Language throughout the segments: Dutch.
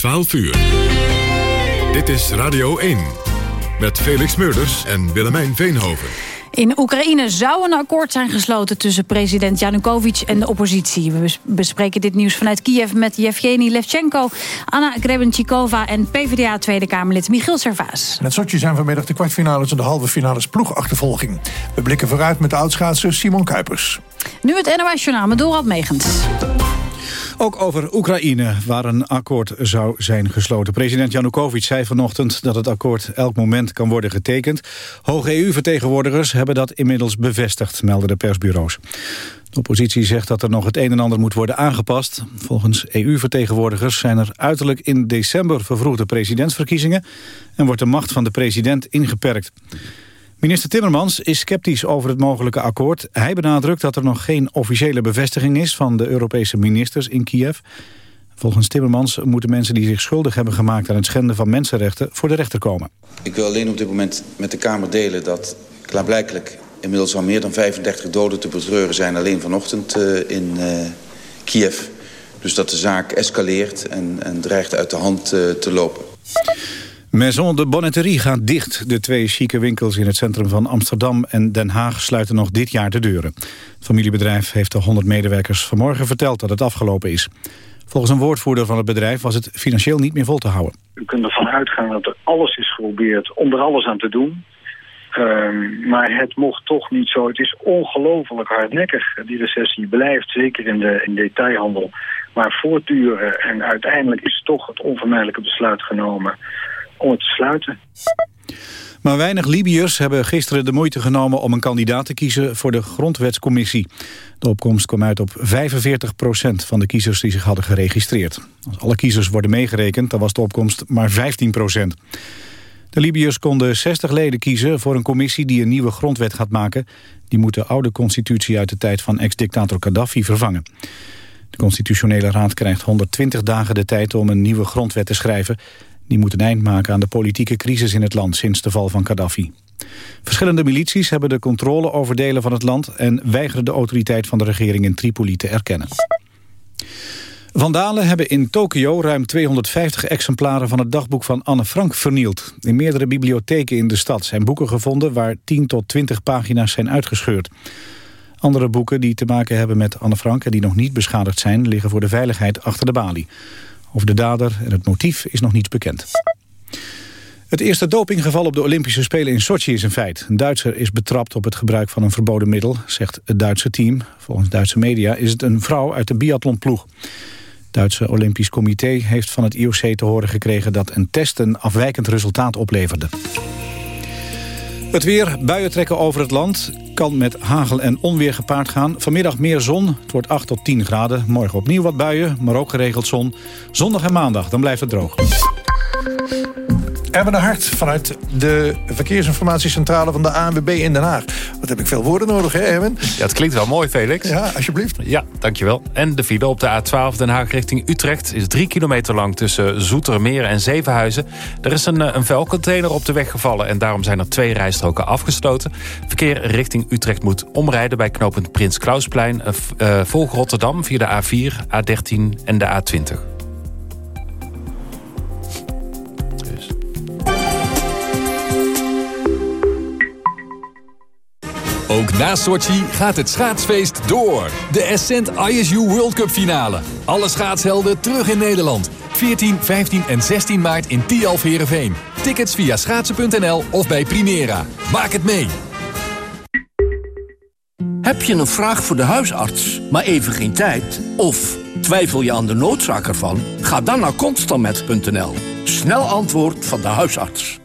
12 uur. Dit is Radio 1. Met Felix Meurders en Willemijn Veenhoven. In Oekraïne zou een akkoord zijn gesloten tussen president Yanukovych en de oppositie. We bespreken dit nieuws vanuit Kiev met Yevgeny Levchenko, Anna Grebenchikova en PvdA Tweede Kamerlid Michiel Servaas. In het Sochi zijn vanmiddag de kwartfinales en de halve finales ploegachtervolging. We blikken vooruit met de oudschaatser Simon Kuipers. Nu het NOS Journaal met Dorald Megens. Ook over Oekraïne, waar een akkoord zou zijn gesloten. President Janukovic zei vanochtend dat het akkoord elk moment kan worden getekend. Hoge EU-vertegenwoordigers hebben dat inmiddels bevestigd, melden de persbureaus. De oppositie zegt dat er nog het een en ander moet worden aangepast. Volgens EU-vertegenwoordigers zijn er uiterlijk in december vervroegde presidentsverkiezingen... en wordt de macht van de president ingeperkt. Minister Timmermans is sceptisch over het mogelijke akkoord. Hij benadrukt dat er nog geen officiële bevestiging is van de Europese ministers in Kiev. Volgens Timmermans moeten mensen die zich schuldig hebben gemaakt aan het schenden van mensenrechten voor de rechter komen. Ik wil alleen op dit moment met de Kamer delen dat klaarblijkelijk inmiddels al meer dan 35 doden te betreuren zijn alleen vanochtend uh, in uh, Kiev. Dus dat de zaak escaleert en, en dreigt uit de hand uh, te lopen. Maison de Bonnetterie gaat dicht. De twee chique winkels in het centrum van Amsterdam en Den Haag sluiten nog dit jaar de deuren. Het familiebedrijf heeft de 100 medewerkers vanmorgen verteld dat het afgelopen is. Volgens een woordvoerder van het bedrijf was het financieel niet meer vol te houden. U kunt ervan uitgaan dat er alles is geprobeerd om er alles aan te doen. Uh, maar het mocht toch niet zo. Het is ongelooflijk hardnekkig. Die recessie blijft, zeker in de in detailhandel, maar voortduren. En uiteindelijk is toch het onvermijdelijke besluit genomen om het te sluiten. Maar weinig Libiërs hebben gisteren de moeite genomen om een kandidaat te kiezen voor de Grondwetscommissie. De opkomst kwam uit op 45 procent van de kiezers die zich hadden geregistreerd. Als alle kiezers worden meegerekend, dan was de opkomst maar 15 procent. De Libiërs konden 60 leden kiezen voor een commissie die een nieuwe grondwet gaat maken. Die moet de oude constitutie uit de tijd van ex-dictator Gaddafi vervangen. De constitutionele raad krijgt 120 dagen de tijd om een nieuwe grondwet te schrijven. Die moet een eind maken aan de politieke crisis in het land sinds de val van Gaddafi. Verschillende milities hebben de controle over delen van het land... en weigeren de autoriteit van de regering in Tripoli te erkennen. Vandalen hebben in Tokio ruim 250 exemplaren van het dagboek van Anne Frank vernield. In meerdere bibliotheken in de stad zijn boeken gevonden... waar 10 tot 20 pagina's zijn uitgescheurd. Andere boeken die te maken hebben met Anne Frank... en die nog niet beschadigd zijn, liggen voor de veiligheid achter de balie. Over de dader en het motief is nog niets bekend. Het eerste dopinggeval op de Olympische Spelen in Sochi is een feit. Een Duitser is betrapt op het gebruik van een verboden middel, zegt het Duitse team. Volgens Duitse media is het een vrouw uit de biathlonploeg. Het Duitse Olympisch Comité heeft van het IOC te horen gekregen... dat een test een afwijkend resultaat opleverde. Het weer, buien trekken over het land. Kan met hagel en onweer gepaard gaan. Vanmiddag meer zon, het wordt 8 tot 10 graden. Morgen opnieuw wat buien, maar ook geregeld zon. Zondag en maandag, dan blijft het droog. Erben de Hart vanuit de verkeersinformatiecentrale van de ANWB in Den Haag. Wat heb ik veel woorden nodig, hè Erwin? Ja, het klinkt wel mooi, Felix. Ja, alsjeblieft. Ja, dankjewel. En de file op de A12 Den Haag richting Utrecht... is drie kilometer lang tussen Zoetermeer en Zevenhuizen. Er is een, eh, een vuilcontainer op de weg gevallen... en daarom zijn er twee rijstroken afgestoten. Verkeer richting Utrecht moet omrijden bij knooppunt Prins Klausplein... Uh, volg Rotterdam via de A4, A13 en de A20. Ook na Sochi gaat het schaatsfeest door. De Ascent ISU World Cup finale. Alle schaatshelden terug in Nederland. 14, 15 en 16 maart in Tialf Herenveen. Tickets via schaatsen.nl of bij Primera. Maak het mee. Heb je een vraag voor de huisarts, maar even geen tijd? Of twijfel je aan de noodzaak ervan? Ga dan naar constantmet.nl. Snel antwoord van de huisarts.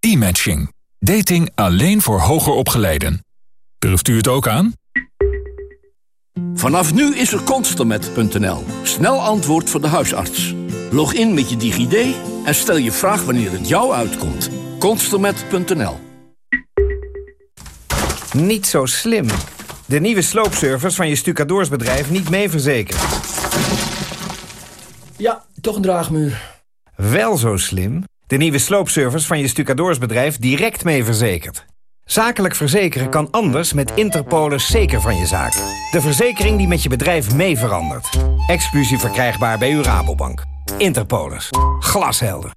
E-matching. Dating alleen voor hoger opgeleiden. Durft u het ook aan? Vanaf nu is er constermet.nl. Snel antwoord voor de huisarts. Log in met je DigiD en stel je vraag wanneer het jou uitkomt. Constermet.nl Niet zo slim. De nieuwe sloopservice van je stucadoorsbedrijf niet mee verzekerd. Ja, toch een draagmuur. Wel zo slim. De nieuwe sloopservice van je stucadoorsbedrijf direct mee verzekerd. Zakelijk verzekeren kan anders met Interpolis zeker van je zaak. De verzekering die met je bedrijf mee verandert. Exclusief verkrijgbaar bij uw Rabobank. Interpolis. Glashelder.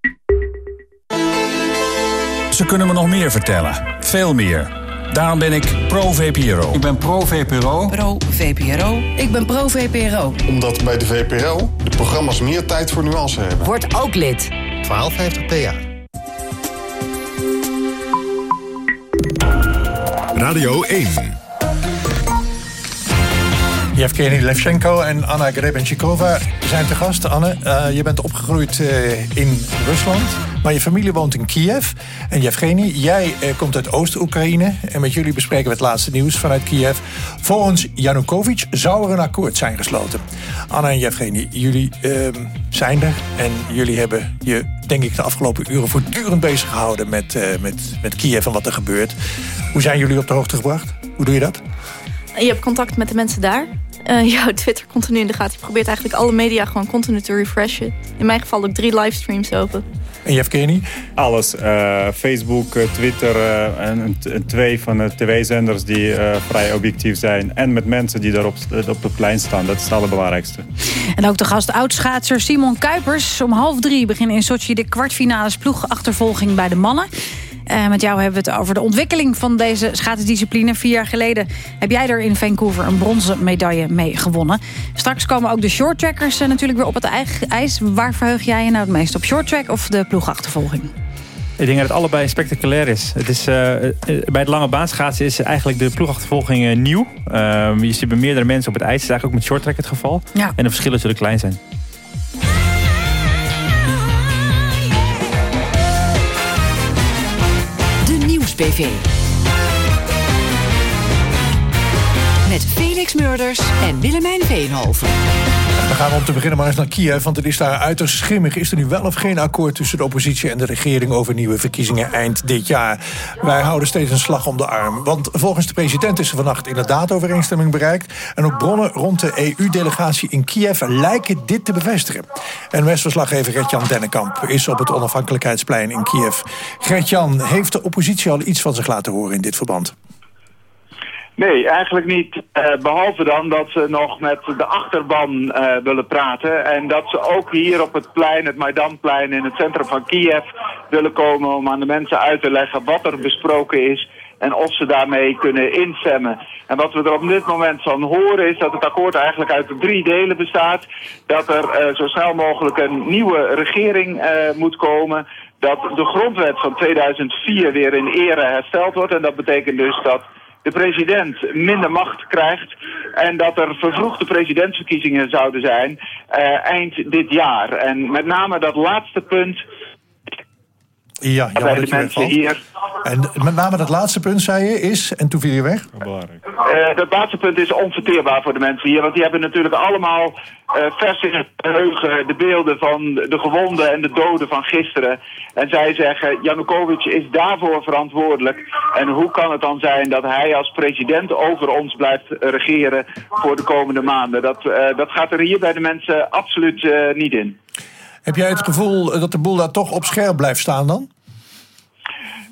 Ze kunnen me nog meer vertellen. Veel meer. Daarom ben ik pro-VPRO. Ik ben pro-VPRO. Pro-VPRO. Ik ben pro-VPRO. Omdat bij de VPRO de programma's meer tijd voor nuance hebben. Word ook lid. 1250 PA. Radio 1. Yevgeny Levchenko en Anna Grebenchikova zijn te gast. Anne, uh, je bent opgegroeid uh, in Rusland, maar je familie woont in Kiev. En Yevgeny, jij uh, komt uit Oost-Oekraïne. En met jullie bespreken we het laatste nieuws vanuit Kiev. Volgens Yanukovych zou er een akkoord zijn gesloten. Anna en Yevgeny, jullie ehm, zijn er. En jullie hebben je, denk ik, de afgelopen uren voortdurend bezig gehouden met, met, met Kiev en wat er gebeurt. Hoe zijn jullie op de hoogte gebracht? Hoe doe je dat? Je hebt contact met de mensen daar. Uh, jouw Twitter continu in de gaten. Je probeert eigenlijk alle media gewoon continu te refreshen. In mijn geval ook drie livestreams open. En Kenny? Alles. Uh, Facebook, uh, Twitter en, en, twee van de tv-zenders die vrij objectief zijn. En met mensen die daar op, op het plein staan. Dat is het allerbelangrijkste. En ook de gast oudschaatser Simon Kuipers. Om half drie beginnen in Sochi de kwartfinales ploegachtervolging bij de mannen. Uh, met jou hebben we het over de ontwikkeling van deze schaatsdiscipline. Vier jaar geleden heb jij er in Vancouver een bronzen medaille mee gewonnen. Straks komen ook de shorttrackers uh, natuurlijk weer op het ijs. Waar verheug jij je nou het meest op? Shorttrack of de ploegachtervolging? Ik denk dat het allebei spectaculair is. Het is uh, bij het lange baanschaatsen is eigenlijk de ploegachtervolging nieuw. Ehm, je ziet bij meerdere mensen op het ijs. Dat is eigenlijk ook met shorttrack het geval. Ja. En de verschillen zullen klein zijn. Met Felix Murders en Willemijn Veenhoven. Dan gaan we om te beginnen maar eens naar Kiev, want het is daar uiterst schimmig. Is er nu wel of geen akkoord tussen de oppositie en de regering... over nieuwe verkiezingen eind dit jaar? Wij houden steeds een slag om de arm. Want volgens de president is er vannacht inderdaad overeenstemming bereikt. En ook bronnen rond de EU-delegatie in Kiev lijken dit te bevestigen. En Westverslaggever Gertjan Dennekamp is op het onafhankelijkheidsplein in Kiev. Gertjan, heeft de oppositie al iets van zich laten horen in dit verband? Nee, eigenlijk niet. Uh, behalve dan dat ze nog met de achterban uh, willen praten. En dat ze ook hier op het plein, het Maidanplein in het centrum van Kiev... willen komen om aan de mensen uit te leggen wat er besproken is... en of ze daarmee kunnen instemmen. En wat we er op dit moment van horen is dat het akkoord eigenlijk uit drie delen bestaat. Dat er uh, zo snel mogelijk een nieuwe regering moet komen dat de grondwet van 2004 weer in ere hersteld wordt. En dat betekent dus dat de president minder macht krijgt... en dat er vervroegde presidentsverkiezingen zouden zijn uh, eind dit jaar. En met name dat laatste punt... Ja, jammer dat je mensen hier. En met name dat laatste punt, zei je, is... en toen viel je weg? Uh, dat laatste punt is onverteerbaar voor de mensen hier. Want die hebben natuurlijk allemaal uh, vers in het geheugen... de beelden van de gewonden en de doden van gisteren. En zij zeggen, Janukovic is daarvoor verantwoordelijk. En hoe kan het dan zijn dat hij als president over ons blijft regeren... voor de komende maanden? Dat, uh, dat gaat er hier bij de mensen absoluut niet in. Heb jij het gevoel dat de boel daar toch op scherp blijft staan dan?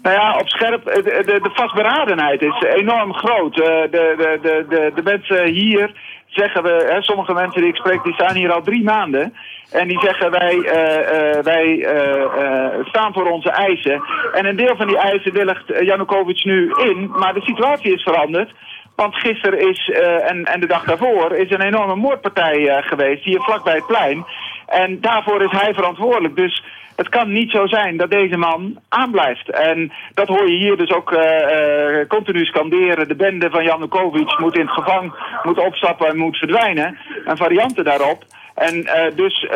Nou ja, op scherp, de, de, de vastberadenheid is enorm groot. De, de, de, de, de mensen hier zeggen we, hè, sommige mensen die ik spreek, die staan hier al drie maanden. En die zeggen wij, uh, uh, wij uh, staan voor onze eisen. En een deel van die eisen willigt Janukovic nu in. Maar de situatie is veranderd. Want gisteren is, en, en de dag daarvoor, is een enorme moordpartij geweest hier vlakbij het plein. En daarvoor is hij verantwoordelijk. Dus het kan niet zo zijn dat deze man aanblijft. En dat hoor je hier dus ook uh, uh, continu scanderen. De bende van Janukovic moet in het gevang, moet opstappen en moet verdwijnen. En varianten daarop. En uh, dus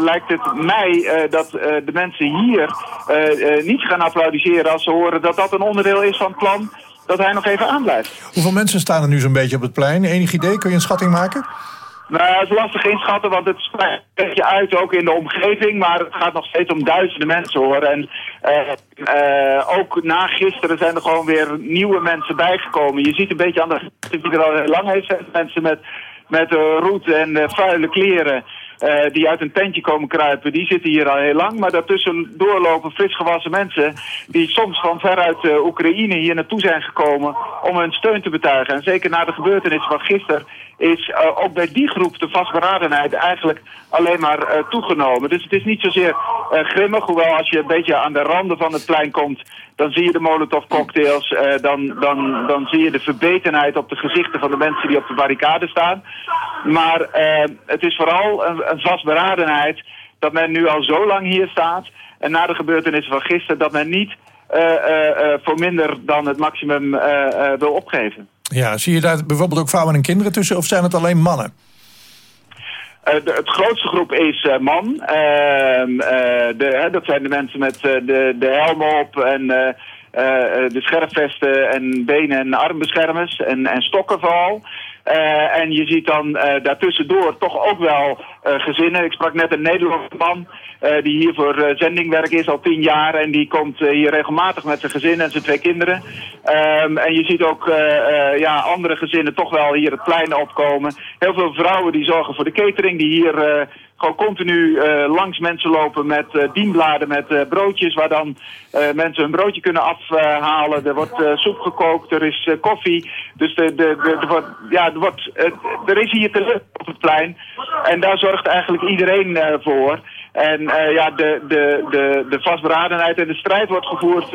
lijkt het mij dat de mensen hier niet gaan applaudisseren als ze horen dat dat een onderdeel is van het plan dat hij nog even aanblijft. Hoeveel mensen staan er nu zo'n beetje op het plein? Enig idee? Kun je een schatting maken? Nou, het is lastig inschatten, want het spreidt beetje uit ook in de omgeving. Maar het gaat nog steeds om duizenden mensen hoor. En uh, uh, ook na gisteren zijn er gewoon weer nieuwe mensen bijgekomen. Je ziet een beetje aan de wie er al heel lang heeft. Mensen met, met roet en vuile kleren. Die uit een tentje komen kruipen, die zitten hier al heel lang. Maar daartussen doorlopen frisgewassen mensen... die soms van veruit uh, Oekraïne hier naartoe zijn gekomen... om hun steun te betuigen. En zeker na de gebeurtenissen van gisteren is uh, ook bij die groep de vastberadenheid eigenlijk alleen maar uh, toegenomen. Dus het is niet zozeer uh, grimmig, hoewel als je een beetje aan de randen van het plein komt, dan zie je de molotov cocktails, dan, dan, dan zie je de verbetenheid op de gezichten van de mensen die op de barricade staan. Maar het is vooral een, een vastberadenheid dat men nu al zo lang hier staat en na de gebeurtenissen van gisteren dat men niet voor minder dan het maximum wil opgeven. Ja, zie je daar bijvoorbeeld ook vrouwen en kinderen tussen of zijn het alleen mannen? Uh, de, het grootste groep is uh, man. Uh, de, dat zijn de mensen met de, de helm op en de scherfvesten en benen- en armbeschermers en, en stokken vooral. Uh, en je ziet dan uh, daartussendoor toch ook wel uh, gezinnen. Ik sprak net een Nederlandse man die hier voor zendingwerk is al tien jaar. En die komt hier regelmatig met zijn gezin en zijn twee kinderen. Um, en je ziet ook ja, andere gezinnen toch wel hier het plein opkomen. Heel veel vrouwen die zorgen voor de catering. Die hier gewoon continu uh, langs mensen lopen met uh, dienbladen, met uh, broodjes... waar dan mensen hun broodje kunnen afhalen. er wordt soep gekookt, er is koffie. Dus de, de, de, wordt, ja, er, wordt, er is hier te op het plein. En daar zorgt eigenlijk iedereen voor... En ja, de, de, de, de vastberadenheid en de strijd wordt gevoerd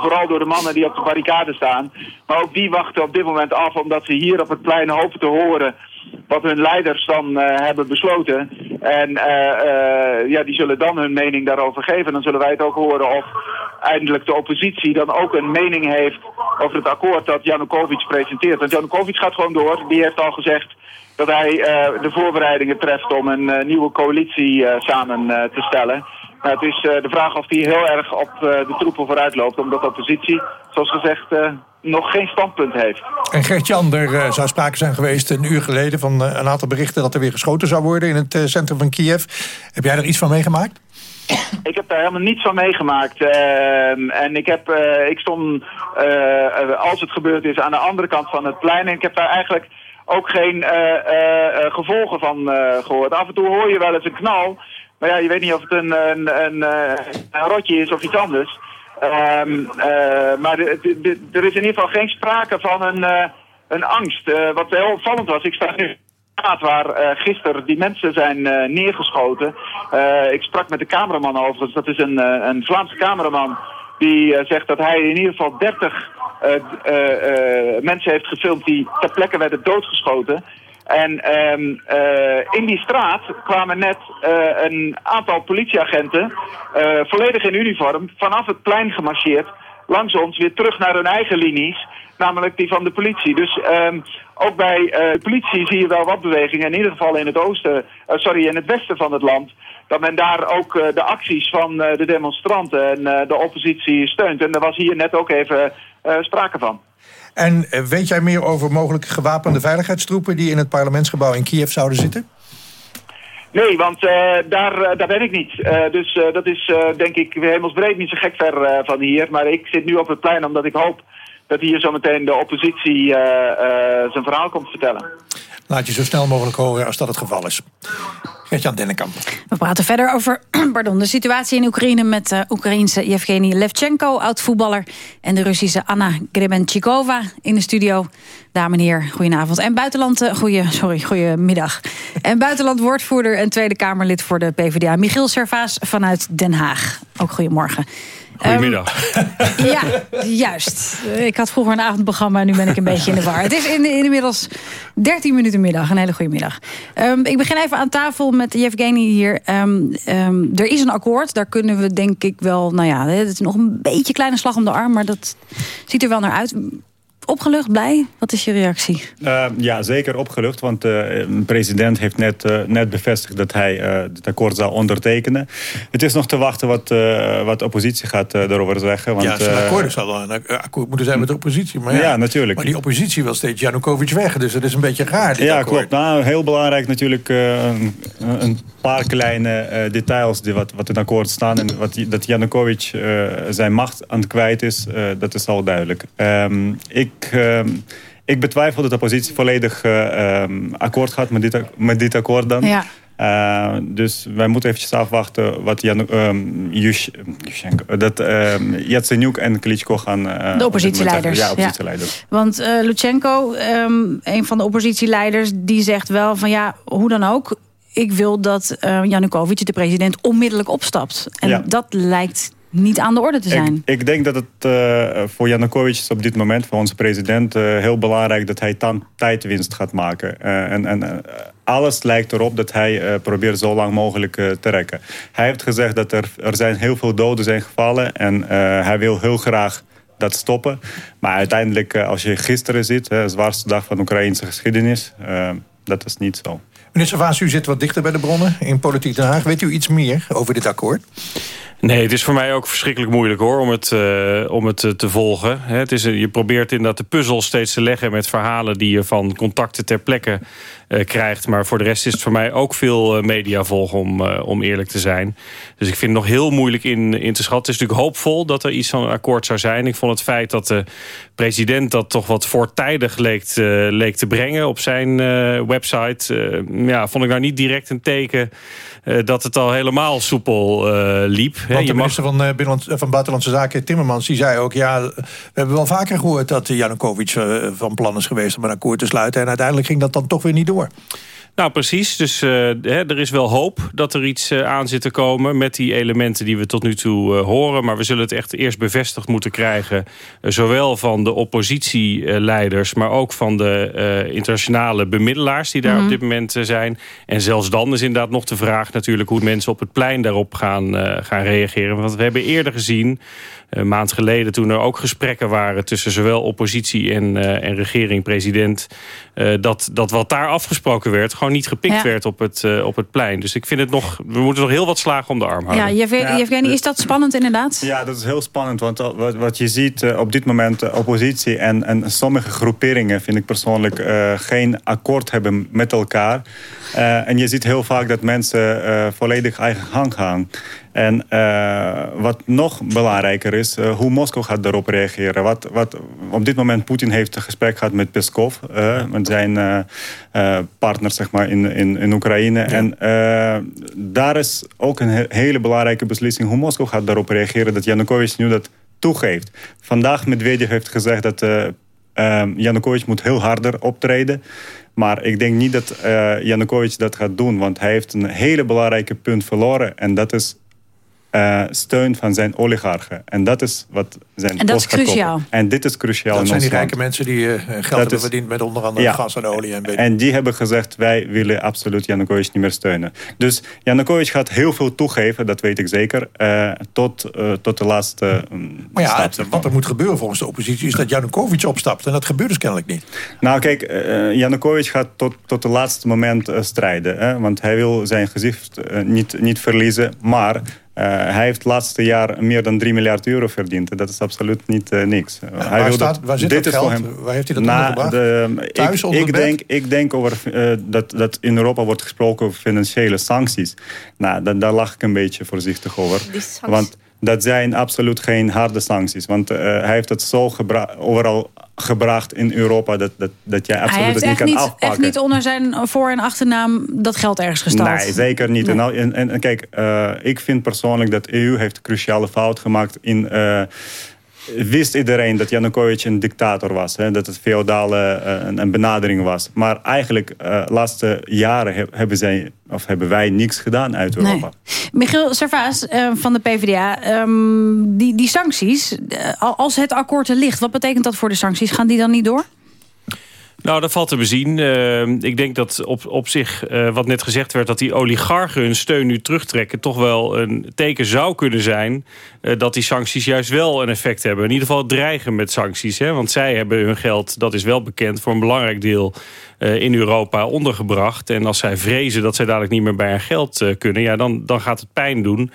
vooral door de mannen die op de barricade staan. Maar ook die wachten op dit moment af omdat ze hier op het plein hopen te horen wat hun leiders dan hebben besloten. En ja, die zullen dan hun mening daarover geven. Dan zullen wij het ook horen of eindelijk de oppositie dan ook een mening heeft over het akkoord dat Janukovic presenteert. Want Janukovic gaat gewoon door. Die heeft al gezegd dat hij uh, de voorbereidingen treft om een nieuwe coalitie samen te stellen. Maar het is de vraag of hij heel erg op de troepen vooruit loopt, omdat de oppositie, zoals gezegd, nog geen standpunt heeft. En Gert-Jan, er zou sprake zijn geweest een uur geleden van een aantal berichten dat er weer geschoten zou worden in het centrum van Kiev. Heb jij er iets van meegemaakt? Ik heb daar helemaal niets van meegemaakt. Uh, en ik, heb, uh, ik stond, uh, als het gebeurd is, aan de andere kant van het plein. En ik heb daar eigenlijk ook geen gevolgen van gehoord. Af en toe hoor je wel eens een knal. Maar ja, je weet niet of het een, een, een, een rotje is of iets anders. Um, maar er is in ieder geval geen sprake van een, een angst. wat heel opvallend was, ik sta nu waar uh, gisteren die mensen zijn neergeschoten. Ik sprak met de cameraman overigens. Dat is een, een Vlaamse cameraman die zegt dat hij in ieder geval 30 mensen heeft gefilmd die ter plekke werden doodgeschoten. En um, in die straat kwamen net een aantal politieagenten, volledig in uniform, vanaf het plein gemarcheerd, langs ons weer terug naar hun eigen linies namelijk die van de politie. Dus um, ook bij de politie zie je wel wat bewegingen, in ieder geval in het oosten, sorry, in het westen van het land, dat men daar ook uh, de acties van de demonstranten en de oppositie steunt. En daar was hier net ook even sprake van. En weet jij meer over mogelijke gewapende veiligheidstroepen die in het parlementsgebouw in Kiev zouden zitten? Nee, want uh, daar, uh, daar ben ik niet. Uh, dus dat is denk ik hemelsbreed niet zo gek ver van hier. Maar ik zit nu op het plein omdat ik hoop dat hier zometeen de oppositie zijn verhaal komt vertellen. Laat je zo snel mogelijk horen als dat het geval is. Gert-Jan Dennekamp. We praten verder over pardon, de situatie in Oekraïne... met de Oekraïense Yevgeny Levchenko, oud-voetballer... en de Russische Anna Grebenchikova in de studio. Dames en heren, goedenavond. En buitenland, goeie, sorry. En buitenland-woordvoerder en Tweede Kamerlid voor de PvdA... Michiel Servaas vanuit Den Haag. Ook goedemorgen. Goedemiddag. Um, ja, juist. Ik had vroeger een avondprogramma en nu ben ik een beetje in de war. Het is in, inmiddels 13 minuten middag. Een hele goede middag. Um, ik begin even aan tafel met Yevgeny hier. Um, er is een akkoord. Daar kunnen we denk ik wel... Nou ja, het is nog een beetje kleine slag om de arm. Maar dat ziet er wel naar uit opgelucht, blij? Wat is je reactie? Uh, ja, zeker opgelucht. Want de uh, president heeft net, uh, net bevestigd dat hij het akkoord zal ondertekenen. Het is nog te wachten wat, wat de oppositie gaat daarover zeggen. Want, ja, zijn akkoord zal wel een akkoord moeten zijn met de oppositie. Maar ja, ja, natuurlijk. Maar die oppositie wil steeds Janukovic weg. Dus dat is een beetje raar, dit Ja, akkoord. klopt. Nou, heel belangrijk natuurlijk een, een paar kleine details die wat, wat in het akkoord staan. En wat, dat Janukovic zijn macht aan het kwijt is, dat is al duidelijk. Um, ik ik, uh, ik betwijfel dat de oppositie volledig uh, um, akkoord gaat met dit, met dit akkoord dan. Ja. Uh, dus wij moeten eventjes afwachten wat Jan, um, Yush, dat um, Yatsenyuk en Klitschko gaan... Uh, de oppositieleiders. Ja, oppositieleiders. Ja. Want uh, Lutsenko, um, een van de oppositieleiders, die zegt wel van ja, hoe dan ook... ik wil dat Janukovic, de president, onmiddellijk opstapt. En ja. dat lijkt niet aan de orde te zijn. Ik, ik denk dat het uh, voor Janukovic op dit moment, voor onze president... Uh, heel belangrijk dat hij tijdwinst gaat maken. Uh, en, en alles lijkt erop dat hij probeert zo lang mogelijk te rekken. Hij heeft gezegd dat er, er zijn heel veel doden zijn gevallen... en hij wil heel graag dat stoppen. Maar uiteindelijk, als je gisteren ziet... de zwaarste dag van de Oekraïnse geschiedenis... dat is niet zo. Meneer Savaas, u zit wat dichter bij de bronnen in Politiek Den Haag. Weet u iets meer over dit akkoord? Nee, het is voor mij ook verschrikkelijk moeilijk hoor, om het, uh, om het uh, te volgen. Het is, je probeert inderdaad de puzzel steeds te leggen met verhalen die je van contacten ter plekke krijgt. Maar voor de rest is het voor mij ook veel media volgen om, om eerlijk te zijn. Dus ik vind het nog heel moeilijk in, in te schatten. Het is natuurlijk hoopvol dat er iets van een akkoord zou zijn. Ik vond het feit dat de president dat toch wat voortijdig leek, leek te brengen op zijn website. ja, vond ik nou niet direct een teken dat het al helemaal soepel liep. Want de minister van, uh, van Buitenlandse Zaken, Timmermans, die zei ook... ja, we hebben wel vaker gehoord dat Janukovic uh, van plan is geweest... om een akkoord te sluiten. En uiteindelijk ging dat dan toch weer niet door. Nou, precies. Dus uh, hè, er is wel hoop dat er iets uh, aan zit te komen... met die elementen die we tot nu toe uh, horen. Maar we zullen het echt eerst bevestigd moeten krijgen... zowel van de oppositieleiders... maar ook van de internationale bemiddelaars... die daar mm -hmm. op dit moment zijn. En zelfs dan is inderdaad nog de vraag natuurlijk... hoe mensen op het plein daarop gaan, gaan reageren. Want we hebben eerder gezien een maand geleden... toen er ook gesprekken waren tussen zowel oppositie en, uh, en regering, president... Uh, dat, dat wat daar afgesproken werd gewoon niet gepikt ja. werd op het, uh, op het plein. Dus ik vind het nog... We moeten nog heel wat slagen om de arm houden. Ja, Jevgeny, is dat spannend inderdaad? Ja, dat is heel spannend. Want wat, wat je ziet op dit moment... oppositie en, en sommige groeperingen... vind ik persoonlijk geen akkoord hebben met elkaar. en je ziet heel vaak dat mensen volledig eigen gang gaan. En uh, wat nog belangrijker is, uh, hoe Moskou gaat daarop reageren. Wat, wat, op dit moment Poetin heeft een gesprek gehad met Peskov, uh, met zijn partner zeg maar, in, in, in Oekraïne. Ja. En daar is ook een he hele belangrijke beslissing hoe Moskou gaat daarop reageren. Dat Janukovic nu dat toegeeft. Vandaag Medvedev heeft gezegd dat Janukovic moet heel harder optreden. Maar ik denk niet dat Janukovic dat gaat doen. Want hij heeft een hele belangrijke punt verloren. En dat is uh, steun van zijn oligarchen. En dat is wat zijn En dat is cruciaal. En dit is cruciaal Dat zijn die rijke mensen die uh, geld dat hebben is, verdiend met onder andere ja, gas en olie. En, en die hebben gezegd, wij willen absoluut Janukovic niet meer steunen. Dus Janukovic gaat heel veel toegeven, dat weet ik zeker, uh, tot, tot de laatste Maar ja, het, wat er moet gebeuren volgens de oppositie... is dat Janukovic opstapt. En dat gebeurt dus kennelijk niet. Nou kijk, Janukovic gaat tot, tot het laatste moment strijden. Hè? Want hij wil zijn gezicht niet, niet verliezen. Maar... Uh, hij heeft het laatste jaar meer dan 3 miljard euro verdiend. Dat is absoluut niet uh, niks. Hij waar, staat, waar zit dit dat geld? Hem, waar heeft hij dat na de, Thuis ik, ik denk, ik denk over, uh, dat, dat in Europa wordt gesproken over financiële sancties. Nou, dat, daar lag ik een beetje voorzichtig over. Want dat zijn absoluut geen harde sancties. Want hij heeft het zo overal gebracht in Europa dat, dat, dat jij absoluut het niet kan niet, afpakken. Hij heeft niet onder zijn voor- en achternaam dat geld ergens gestald. Nee, zeker niet. Nee. En, en, en, kijk, uh, ik vind persoonlijk dat de EU heeft een cruciale fout gemaakt in... Uh, wist iedereen dat Janukovic een dictator was. Hè? Dat het feodale uh, een, een, benadering was. Maar eigenlijk de laatste jaren he, hebben, zij, of hebben wij niks gedaan uit Europa. Nee. Michiel Servaas uh, van de PvdA. Um, die, die sancties, als het akkoord er ligt... wat betekent dat voor de sancties? Gaan die dan niet door? Nou, dat valt te bezien. Uh, ik denk dat op, op zich, uh, wat net gezegd werd... dat die oligarchen hun steun nu terugtrekken... toch wel een teken zou kunnen zijn... Uh, dat die sancties juist wel een effect hebben. In ieder geval dreigen met sancties. Hè? Want zij hebben hun geld, dat is wel bekend... voor een belangrijk deel in Europa ondergebracht. En als zij vrezen dat zij dadelijk niet meer bij hun geld kunnen... Ja, dan, dan gaat het pijn doen.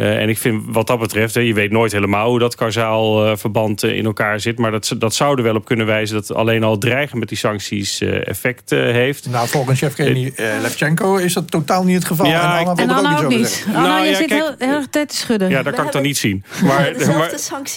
Uh, en ik vind wat dat betreft, je weet nooit helemaal hoe dat kausaal uh, verband uh, in elkaar zit. Maar dat, dat zou er wel op kunnen wijzen dat alleen al dreigen met die sancties effect heeft. Nou, volgens Yevgeny Levchenko is dat totaal niet het geval. Ja, en Anna, en Anna ook, ook niet. Anna, nou, je ja, zit kijk, heel, heel erg tijd te schudden. Ja, dat kan ik dan niet zien. Maar, maar,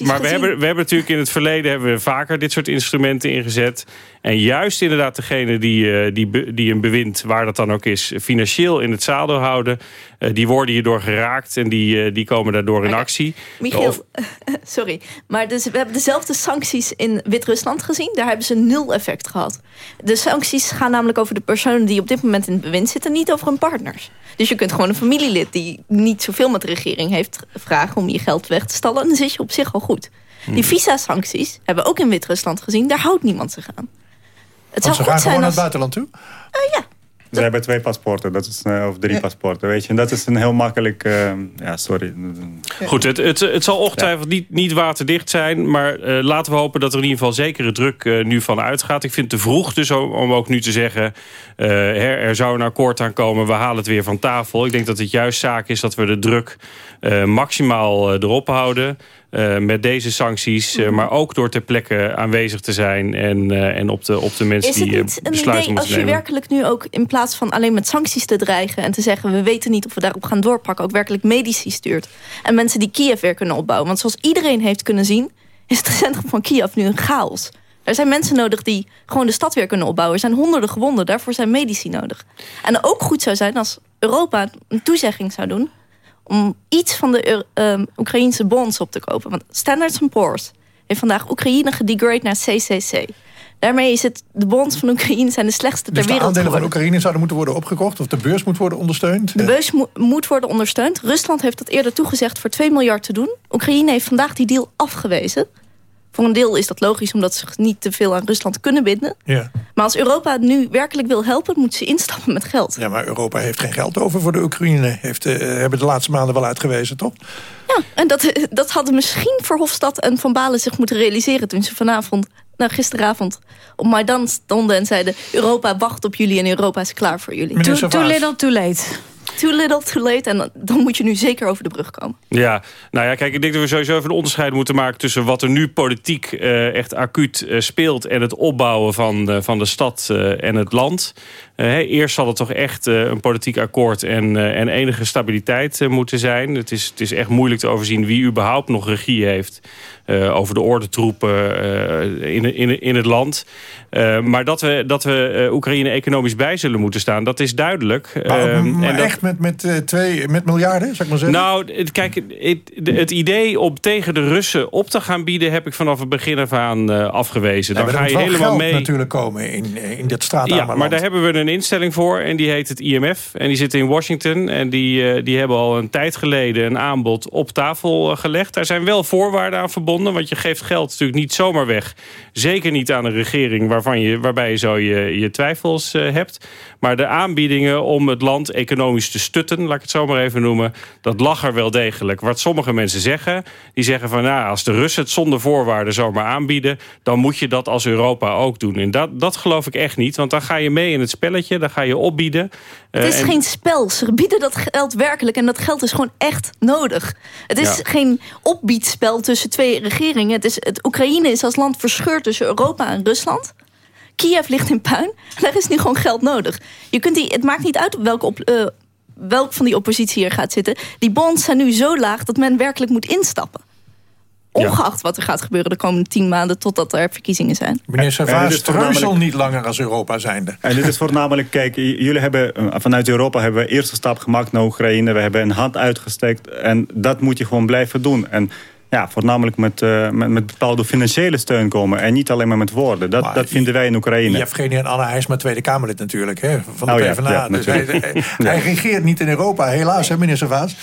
maar we, hebben, we hebben natuurlijk in het verleden hebben we vaker dit soort instrumenten ingezet. En juist inderdaad degene die, die, die een bewind, waar dat dan ook is, financieel in het zadel houden. Die worden hierdoor geraakt en die die komen daardoor in actie. Michiel, sorry. Maar dus, we hebben dezelfde sancties in Wit-Rusland gezien. Daar hebben ze nul effect gehad. De sancties gaan namelijk over de personen die op dit moment in het bewind zitten. Niet over hun partners. Dus je kunt gewoon een familielid die niet zoveel met de regering heeft vragen om je geld weg te stallen. En dan zit je op zich al goed. Die hmm. visa-sancties hebben we ook in Wit-Rusland gezien. Daar houdt niemand zich aan. Het zou ze gaan gewoon naar het buitenland toe? Uh, ja, ze hebben twee paspoorten, dat is, uh, of drie paspoorten, weet je. En dat is een heel makkelijk... Uh, ja, sorry. Goed, het, het, het zal ongetwijfeld niet, niet waterdicht zijn... maar uh, laten we hopen dat er in ieder geval zekere druk nu van uitgaat. Ik vind het te vroeg dus om, om ook nu te zeggen... er, er zou een akkoord aankomen, we halen het weer van tafel. Ik denk dat het juist zaak is dat we de druk maximaal erop houden... Uh, met deze sancties, uh, maar ook door ter plekke aanwezig te zijn en, uh, en op, de, op de mensen die besluiten moeten nemen. Is het niet een idee als je werkelijk nu ook in plaats van alleen met sancties te dreigen en te zeggen we weten niet of we daarop gaan doorpakken, ook werkelijk medici stuurt en mensen die Kiev weer kunnen opbouwen? Want zoals iedereen heeft kunnen zien, is het centrum van Kiev nu een chaos. Er zijn mensen nodig die gewoon de stad weer kunnen opbouwen. Er zijn honderden gewonden, daarvoor zijn medici nodig. En ook goed zou zijn als Europa een toezegging zou doen om iets van de uh, Oekraïnse bonds op te kopen. Want Standard Poor's heeft vandaag Oekraïne gedegrade naar CCC. Daarmee is het, de bonds van Oekraïne zijn de slechtste dus ter wereld de aandelen van Oekraïne zouden moeten worden opgekocht? Of de beurs moet worden ondersteund? De beurs moet worden ondersteund. Rusland heeft dat eerder toegezegd voor 2 miljard te doen. Oekraïne heeft vandaag die deal afgewezen. Voor een deel is dat logisch omdat ze zich niet te veel aan Rusland kunnen binden. Ja. Maar als Europa nu werkelijk wil helpen, moet ze instappen met geld. Ja, maar Europa heeft geen geld over voor de Oekraïne. Heeft, uh, hebben de laatste maanden wel uitgewezen, toch? Ja, en dat, dat hadden misschien Verhofstadt en Van Balen zich moeten realiseren... toen ze vanavond, nou gisteravond, op Maidan stonden en zeiden... Europa wacht op jullie en Europa is klaar voor jullie. Too, too little, too late too little, too late. En dan moet je nu zeker over de brug komen. Ja, nou ja, kijk, ik denk dat we sowieso even een onderscheid moeten maken... tussen wat er nu politiek uh, echt acuut uh, speelt... en het opbouwen van, van de stad en het land. Eerst zal het toch echt een politiek akkoord en, en enige stabiliteit moeten zijn. Het is, het is echt moeilijk te overzien wie überhaupt nog regie heeft... over de ordentroepen in, in, in het land. maar dat we, dat we Oekraïne economisch bij zullen moeten staan, dat is duidelijk. Maar, maar en dat, echt met, met, uh, twee, met miljarden, zou ik maar zeggen? Nou, kijk, het, het, idee om tegen de Russen op te gaan bieden... heb ik vanaf het begin af aan uh, afgewezen. Dan ga je helemaal mee. natuurlijk komen in, in dit straatarme Ja, maar daar hebben we een instelling voor. En die heet het IMF. En die zit in Washington. En die, uh, die hebben al een tijd geleden een aanbod op tafel gelegd. Daar zijn wel voorwaarden aan verbonden. Want je geeft geld natuurlijk niet zomaar weg. Zeker niet aan een regering waarvan je, waarbij je zo je, je twijfels hebt. Maar de aanbiedingen om het land economisch te stutten, laat ik het zo maar even noemen, dat lag er wel degelijk. Wat sommige mensen zeggen, die zeggen van nou, als de Russen het zonder voorwaarden zomaar aanbieden, dan moet je dat als Europa ook doen. En dat, dat geloof ik echt niet, want dan ga je mee in het spelletje, dan ga je opbieden. Het is eh, geen spel, ze bieden dat geld werkelijk en dat geld is gewoon echt nodig. Het is geen opbiedspel tussen twee regeringen. Het is, het, Oekraïne is als land verscheurd tussen Europa en Rusland. Kiev ligt in puin. Daar is nu gewoon geld nodig. Je kunt die, het maakt niet uit op welke op, uh, welk van die oppositie hier gaat zitten. Die bonds zijn nu zo laag dat men werkelijk moet instappen. Ongeacht wat er gaat gebeuren de komende tien maanden totdat er verkiezingen zijn. Meneer Savaas, Treusel niet langer als Europa zijnde. En dit is voornamelijk, kijk, jullie hebben eh, vanuit Europa hebben we eerste stap gemaakt naar Oekraïne. We hebben een hand uitgestekt en dat moet je gewoon blijven doen. En ja, voornamelijk met, uh, met, met, bepaalde financiële steun komen. En niet alleen maar met woorden. Dat, dat vinden wij in Oekraïne. Yevgeny en Anna, hij is maar Tweede Kamerlid natuurlijk. Hè, van de oh, PvdA. Ja, dus hij, hij, regeert niet in Europa, helaas, hè, meneer Savaas.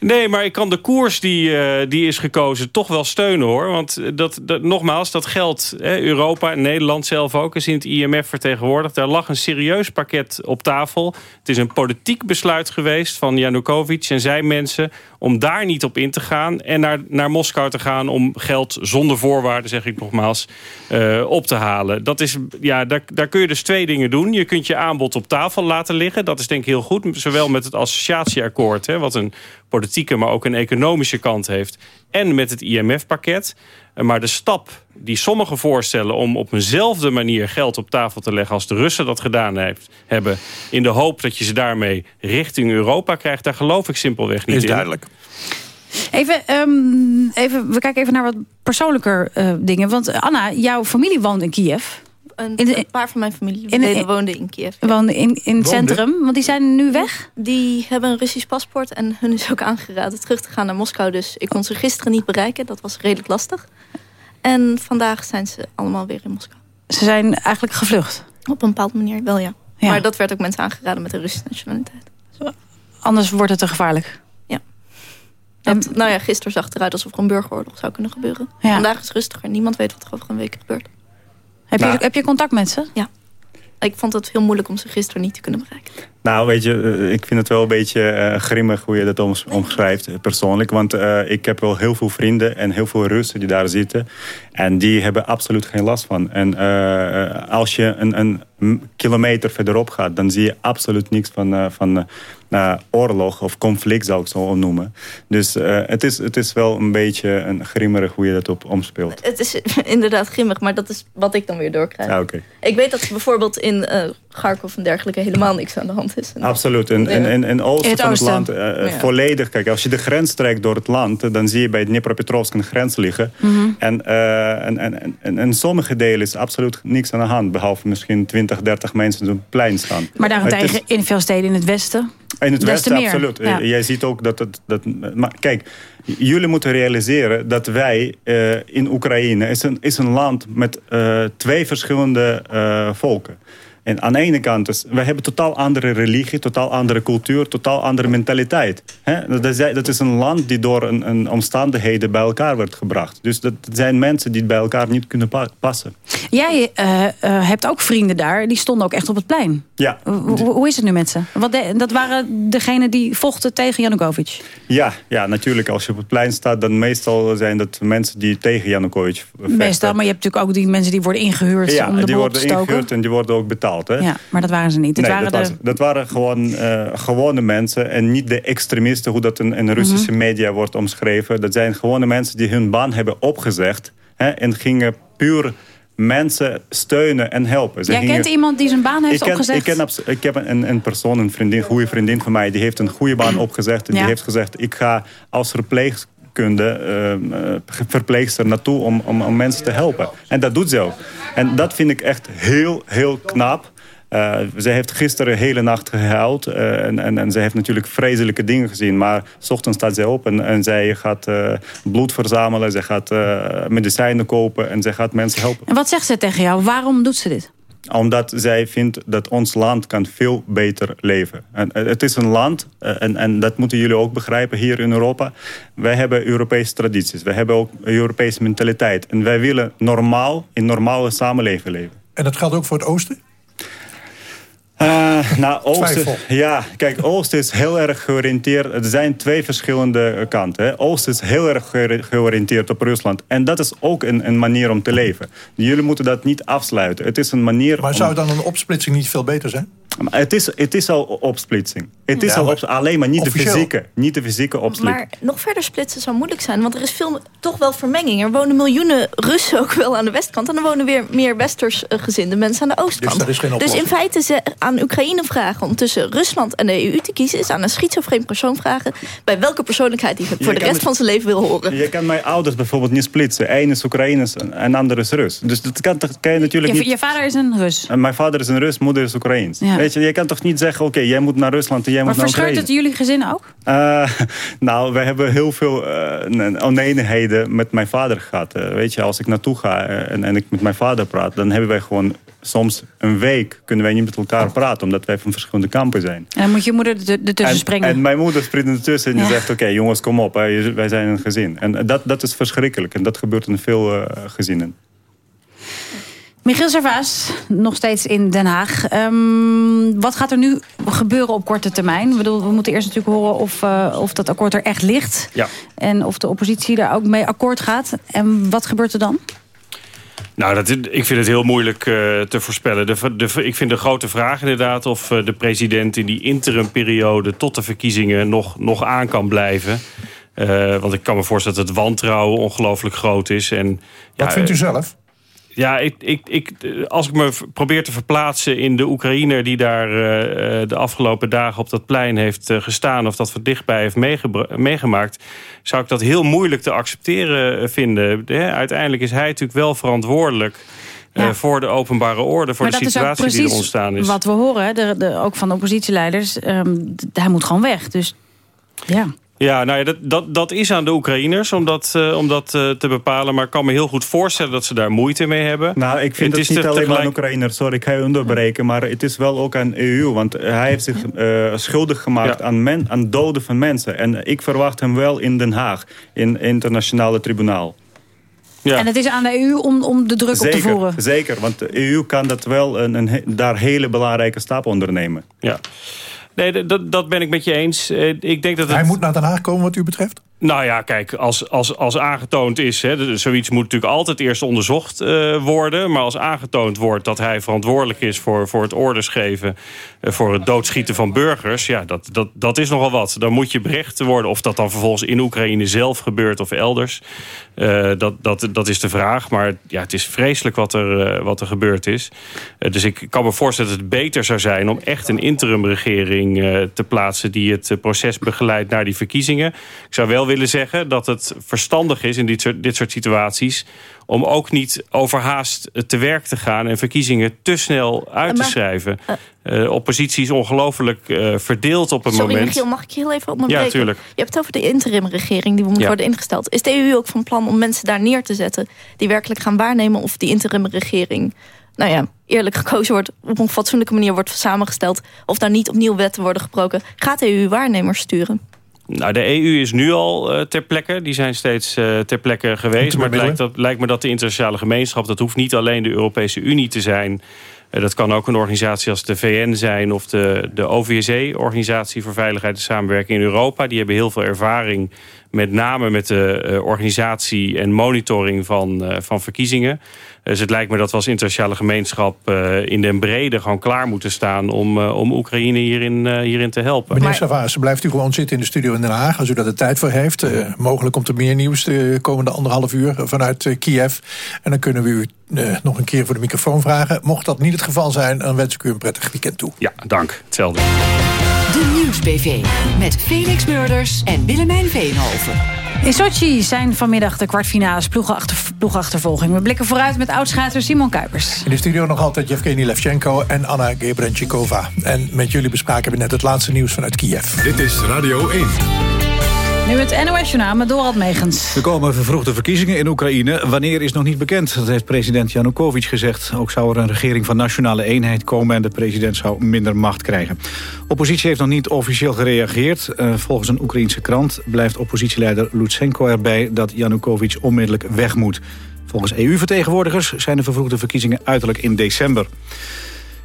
Nee, maar ik kan de koers die, uh, die is gekozen toch wel steunen hoor. Want dat, dat, nogmaals, dat geldt hè, Europa en Nederland zelf ook is in het IMF vertegenwoordigd. Daar lag een serieus pakket op tafel. Het is een politiek besluit geweest van Janukovic en zijn mensen om daar niet op in te gaan en naar, naar Moskou Moskou te gaan... om geld zonder voorwaarden, zeg ik nogmaals, eh, op te halen. Dat is, ja, daar, daar kun je dus twee dingen doen. Je kunt je aanbod op tafel laten liggen. Dat is denk ik heel goed. Zowel met het associatieakkoord, hè, wat een politieke... maar ook een economische kant heeft. En met het IMF-pakket. Maar de stap die sommigen voorstellen om op eenzelfde manier geld op tafel te leggen als de Russen dat gedaan heeft, hebben, in de hoop dat je ze daarmee richting Europa krijgt, daar geloof ik simpelweg niet Is in. duidelijk. Even, ehm, even, we kijken even naar wat persoonlijker eh, dingen. Want eh, Anna, jouw familie woont in Kiev. Een, In de- een paar van mijn familieleden woonden in Kiev. Woonde in, in het Woonde? centrum, want die zijn nu weg. Die hebben een Russisch paspoort en hun is ook aangeraden terug te gaan naar Moskou. Dus ik kon ze gisteren niet bereiken. Dat was redelijk lastig. En vandaag zijn ze allemaal weer in Moskou. Ze zijn eigenlijk gevlucht. Op een bepaalde manier wel, ja. Ja. Maar dat werd ook mensen aangeraden met een Russische nationaliteit. Anders wordt het te gevaarlijk. Ja. Dat, nou ja, gisteren zag het eruit alsof er een burgeroorlog zou kunnen gebeuren. Ja. Vandaag is het rustiger. Niemand weet wat er over een week gebeurt. Heb, Nou. je, heb je contact met ze? Ja. Ik vond het heel moeilijk om ze gisteren niet te kunnen bereiken. Nou, weet je, eh, ik vind het wel een beetje eh, grimmig hoe je dat oms- omschrijft eh, persoonlijk. Want ik heb wel heel veel vrienden en heel veel Russen die daar zitten. En die hebben absoluut geen last van. En als je een, een kilometer verderop gaat, dan zie je absoluut niks van, van oorlog of conflict, zou ik zo noemen. Dus het, is, het is wel een beetje een grimmerig hoe je dat op omspeelt. Het is inderdaad grimmig, maar dat is wat ik dan weer doorkrijg. Ja, oké. Ik weet dat bijvoorbeeld in Kharkov en dergelijke helemaal niks aan de hand is. En Absoluut. En, en, en, en oosten het van het oosten. land, eh, eh, Ja. volledig. Kijk, als je de grens trekt door het land, eh, dan zie je bij Dnipropetrovsk een grens liggen. Mhm. En, eh, en, en, en, en in sommige delen is absoluut niks aan de hand. Behalve misschien 20, 30 mensen die op het plein staan. Maar Het is- daarentegen in veel steden in het westen. in het westen, absoluut. Ja. Jij ziet ook dat het... Dat, maar kijk, jullie moeten realiseren dat wij eh, in Oekraïne... is een, is een land met eh, twee verschillende eh, volken. En aan de ene kant, is, wij hebben totaal andere religie, totaal andere cultuur, totaal andere mentaliteit. Dat, is, een land die door een, een omstandigheden bij elkaar wordt gebracht. Dus dat zijn mensen die bij elkaar niet kunnen pa- passen. Jij eh, eh, hebt ook vrienden daar. Die stonden ook echt op het plein. Ja, Hoe, is het nu met ze? Wat de- dat waren degenen die vochten tegen Janukovic. ja, ja, natuurlijk. Als je op het plein staat, dan meestal zijn dat mensen die tegen Janukovic vechten. Meestal, maar je hebt natuurlijk ook die mensen die worden ingehuurd Ja, om de die op te worden stoken. ingehuurd en die worden ook betaald. Hè? Ja, maar dat waren ze niet. Nee, waren dat, de... was- dat waren gewoon eh, gewone mensen en niet de extremisten, hoe dat in, in de Russische Mhm. media wordt omschreven. Dat zijn gewone mensen die hun baan hebben opgezegd hè, en gingen puur mensen steunen en helpen. Ze Jij gingen- kent iemand die zijn baan heeft ik, ken, opgezegd? ik, ken, ik heb een, een persoon, een vriendin, goede vriendin van mij... die heeft een goede baan opgezegd. En Ja. die heeft gezegd, ik ga als verpleegkunde, eh, eh, verpleegster naartoe... Om, om, om mensen te helpen. En dat doet ze ook. En dat vind ik echt heel, heel knap. Eh, ze heeft gisteren de hele nacht gehuild. eh, en, en, en ze heeft natuurlijk vreselijke dingen gezien. Maar s ochtends staat zij op en, en zij gaat bloed verzamelen. Ze gaat medicijnen kopen en zij gaat mensen helpen En wat zegt ze tegen jou? Waarom doet ze dit? Omdat zij vindt dat ons land kan veel beter leven. En eh, het is een land, eh, en, en dat moeten jullie ook begrijpen hier in Europa. Wij hebben Europese tradities. Wij hebben ook Europese mentaliteit. En wij willen normaal, in normale samenleving leven. En dat geldt ook voor het oosten? Eh, nou, ja, kijk, Oosten is heel erg georiënteerd. Er zijn twee verschillende kanten. Hè. Oosten is heel erg geori- georiënteerd op Rusland. En dat is ook een, een manier om te leven. Jullie moeten dat niet afsluiten. Het is een manier Maar zou dan een opsplitsing niet veel beter zijn? Maar het, is, het is al opsplitsing. Het is Ja, al op, alleen maar niet de, fysieke, niet de fysieke opsplitsing. Maar nog verder splitsen zou moeilijk zijn. Want er is veel, toch wel vermenging. Er wonen miljoenen Russen ook wel aan de westkant. En er wonen weer meer westers eh, gezinde mensen aan de oostkant. Dus dat is geen dus in feite ze aan Oekraïne vragen om tussen Rusland en de EU te kiezen... is aan een schizofreen persoon vragen... bij welke persoonlijkheid hij voor de rest het- van zijn leven wil horen. Je kan mijn ouders bijvoorbeeld niet splitsen. Eén is Oekraïners en ander is Rus. Dus dat kan, kan je natuurlijk Je, niet... je vader is een Rus. En Mijn vader is een Rus, moeder is Oekraïens. Ja. Weet je, je kan toch niet zeggen, oké, jij moet naar Rusland en jij Maar moet naar verscheurt Oekraïne. het jullie gezin ook? Eh, nou, we hebben heel veel eh, oneenigheden met mijn vader gehad. Eh, weet je, als ik naartoe ga en, en ik met mijn vader praat... dan hebben wij gewoon soms een week kunnen wij niet met elkaar praten... omdat wij van verschillende kampen zijn. En dan moet je moeder er- ertussen En, springen. en mijn moeder springt ertussen en Ja. zegt... oké, jongens, kom op, hè, wij zijn een gezin. En dat, dat is verschrikkelijk en dat gebeurt in veel gezinnen. Michiel Servaas, nog steeds in Den Haag. Ehm, wat gaat er nu gebeuren op korte termijn? Ik bedoel, we moeten eerst natuurlijk horen of, uh, of dat akkoord er echt ligt. Ja. En of de oppositie daar ook mee akkoord gaat. En wat gebeurt er dan? Nou, dat, ik vind het heel moeilijk uh, te voorspellen. De, de, ik vind de grote vraag inderdaad of uh, de president in die interimperiode... tot de verkiezingen nog, nog aan kan blijven. Uh, want ik kan me voorstellen dat het wantrouwen ongelooflijk groot is. En, Wat vindt u zelf? Ja, ik, ik, ik, als ik me probeer te verplaatsen in de Oekraïner... die daar uh, de afgelopen dagen op dat plein heeft uh, gestaan... of dat van dichtbij heeft meegemaakt... zou ik dat heel moeilijk te accepteren vinden. He, uiteindelijk is hij natuurlijk wel verantwoordelijk... Ja. Voor de openbare orde, voor maar de situatie die er ontstaan is. wat we horen, de, de, ook van de oppositieleiders... Um, hij moet gewoon weg, dus ja... Ja, nou ja, dat, dat, dat is aan de Oekraïners om dat, uh, om dat uh, te bepalen. Maar ik kan me heel goed voorstellen dat ze daar moeite mee hebben. Nou, ik vind het, het niet alleen tegelijk... aan Oekraïners. Sorry, ik ga je onderbreken. Maar het is wel ook aan EU. Want hij heeft zich uh, schuldig gemaakt ja. aan, men, aan doden van mensen. En ik verwacht hem wel in Den Haag. In internationale tribunaal. Ja. En het is aan de EU om, om de druk zeker, op te voeren. Zeker, want de EU kan dat wel een, een, daar hele belangrijke stap ondernemen. Ja. Nee, dat, dat ben ik met je eens. Ik denk dat het... Hij moet naar Den Haag komen wat u betreft? Nou ja, kijk, als, als, als aangetoond is... Hè, zoiets moet natuurlijk altijd eerst onderzocht uh, worden... maar als aangetoond wordt dat hij verantwoordelijk is... voor, voor het orders geven, uh, voor het doodschieten van burgers... ja, dat, dat, dat is nogal wat. Dan moet je bericht worden of dat dan vervolgens in Oekraïne zelf gebeurt... of elders. Uh, dat, dat, dat is de vraag. Maar ja, het is vreselijk wat er, wat er gebeurd is. dus ik kan me voorstellen dat het beter zou zijn... om echt een interimregering te plaatsen... die het proces begeleidt naar die verkiezingen. Ik zou wel willen zeggen dat het verstandig is in dit soort, dit soort situaties... om ook niet overhaast te werk te gaan... en verkiezingen te snel uit te maar, schrijven. Uh, oppositie is ongelooflijk uh, verdeeld op een sorry, moment. Michiel, mag ik je heel even onderbreken? Ja, tuurlijk. Je hebt het over de interimregering die moet ja. worden ingesteld. Is de EU ook van plan om mensen daar neer te zetten... die werkelijk gaan waarnemen of die interimregering... nou ja, eerlijk gekozen wordt, op een fatsoenlijke manier wordt samengesteld... of daar niet opnieuw wetten worden gebroken... gaat de EU waarnemers sturen? Nou, de EU is nu al uh, ter plekke. Die zijn steeds uh, ter plekke geweest. Maar het lijkt, dat, lijkt me dat de internationale gemeenschap... dat hoeft niet alleen de Europese Unie te zijn... Uh, dat kan ook een organisatie als de VN zijn... of de, de OVSE, Organisatie voor Veiligheid en Samenwerking in Europa. Die hebben heel veel ervaring... met name met de organisatie en monitoring van, van verkiezingen. Dus het lijkt me dat we als internationale gemeenschap uh, in den brede gewoon klaar moeten staan om, uh, om Oekraïne hierin, uh, hierin te helpen. Meneer Savaas, blijft u gewoon zitten in de studio in Den Haag als u daar de tijd voor heeft. mogelijk komt er meer nieuws de komende anderhalf uur vanuit Kiev. En dan kunnen we u nog een keer voor de microfoon vragen. Mocht dat niet het geval zijn, dan wens ik u een prettig weekend toe. Ja, dank. Hetzelfde. De Nieuws-BV met Felix Murders en Willemijn Veenhoven. In Sochi zijn vanmiddag de kwartfinales ploegachter, ploegachtervolging. We blikken vooruit met oudschaatser Simon Kuipers. In de studio nog altijd Yevgeny Levchenko en Anna Gebrenchikova. En met jullie bespraken we net het laatste nieuws vanuit Kiev. Dit is Radio 1. Nu het NOS-journaal met Dorald Megens. Er komen vervroegde verkiezingen in Oekraïne. Wanneer is nog niet bekend, dat heeft president Janukovic gezegd. Ook zou er een regering van nationale eenheid komen... en de president zou minder macht krijgen. Oppositie heeft nog niet officieel gereageerd. Uh, volgens een Oekraïense krant blijft oppositieleider Lutsenko erbij... dat Janukovic onmiddellijk weg moet. Volgens EU-vertegenwoordigers zijn de vervroegde verkiezingen uiterlijk in december.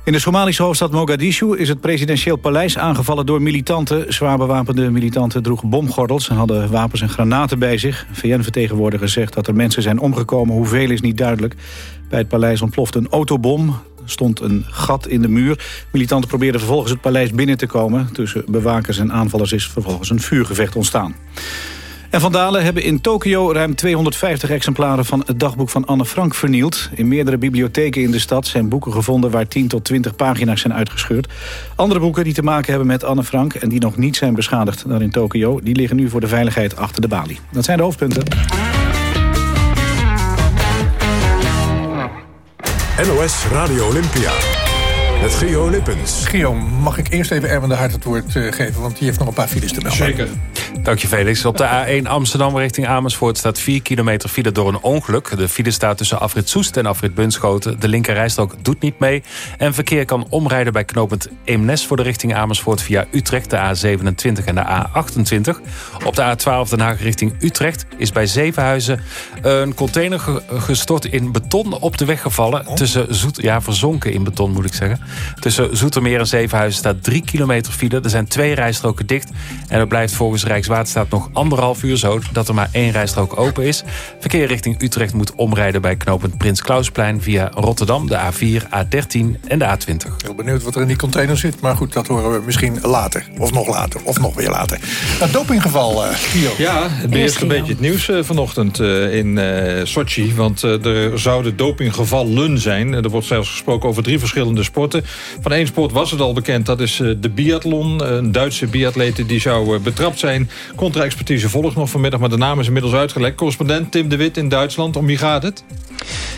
In de Somalische hoofdstad Mogadishu is het presidentieel paleis aangevallen door militanten. Zwaar bewapende militanten droegen bomgordels en hadden wapens en granaten bij zich. VN-vertegenwoordiger zegt dat er mensen zijn omgekomen. Hoeveel is niet duidelijk. Bij het paleis ontplofte een autobom. Stond een gat in de muur. Militanten probeerden vervolgens het paleis binnen te komen. Tussen bewakers en aanvallers is vervolgens een vuurgevecht ontstaan. En vandalen hebben in Tokio ruim 250 exemplaren van het dagboek van Anne Frank vernield. In meerdere bibliotheken in de stad zijn boeken gevonden waar 10 tot 20 pagina's zijn uitgescheurd. Andere boeken die te maken hebben met Anne Frank en die nog niet zijn beschadigd daar in Tokio, die liggen nu voor de veiligheid achter de balie. Dat zijn de hoofdpunten. NOS Radio Olympia. Met Gio Lippens. Gio, mag ik eerst even Erwin de Hart het woord uh, geven? Want die heeft nog een paar files te melden. Zeker. Dank je Felix. Op de A1 Amsterdam richting Amersfoort staat 4 kilometer file door een ongeluk. De file staat tussen afrit Soest en afrit Bunschoten. De linkerrijstrook doet niet mee. En verkeer kan omrijden bij knooppunt Eemnes voor de richting Amersfoort via Utrecht, de A27 en de A28. Op de A12 Den Haag richting Utrecht is bij Zevenhuizen een container gestort in beton op de weg gevallen. Oh. Tussen Zoet, ja, verzonken in beton moet ik zeggen. Tussen Zoetermeer en Zevenhuizen staat 3 kilometer file. Er zijn twee rijstroken dicht. En het blijft volgens Rijkswaterstaat nog anderhalf uur zo... dat er maar één rijstrook open is. Verkeer richting Utrecht moet omrijden bij knooppunt Prins Klausplein... via Rotterdam, de A4, A13 en de A20. Heel benieuwd wat er in die container zit. Maar goed, dat horen we misschien later. Of nog later. Of nog weer later. Dat dopinggeval, uh, Gio. Ja, het beheerst een beetje het nieuws uh, vanochtend uh, in Sochi. Want er zouden dopinggevallen zijn. Er wordt zelfs gesproken over drie verschillende sporten. Van één sport was het al bekend. Dat is de biathlon. Een Duitse biatlete die zou betrapt zijn. Contra-expertise volgt nog vanmiddag. Maar de naam is inmiddels uitgelekt. Correspondent Tim de Wit in Duitsland. Om wie gaat het?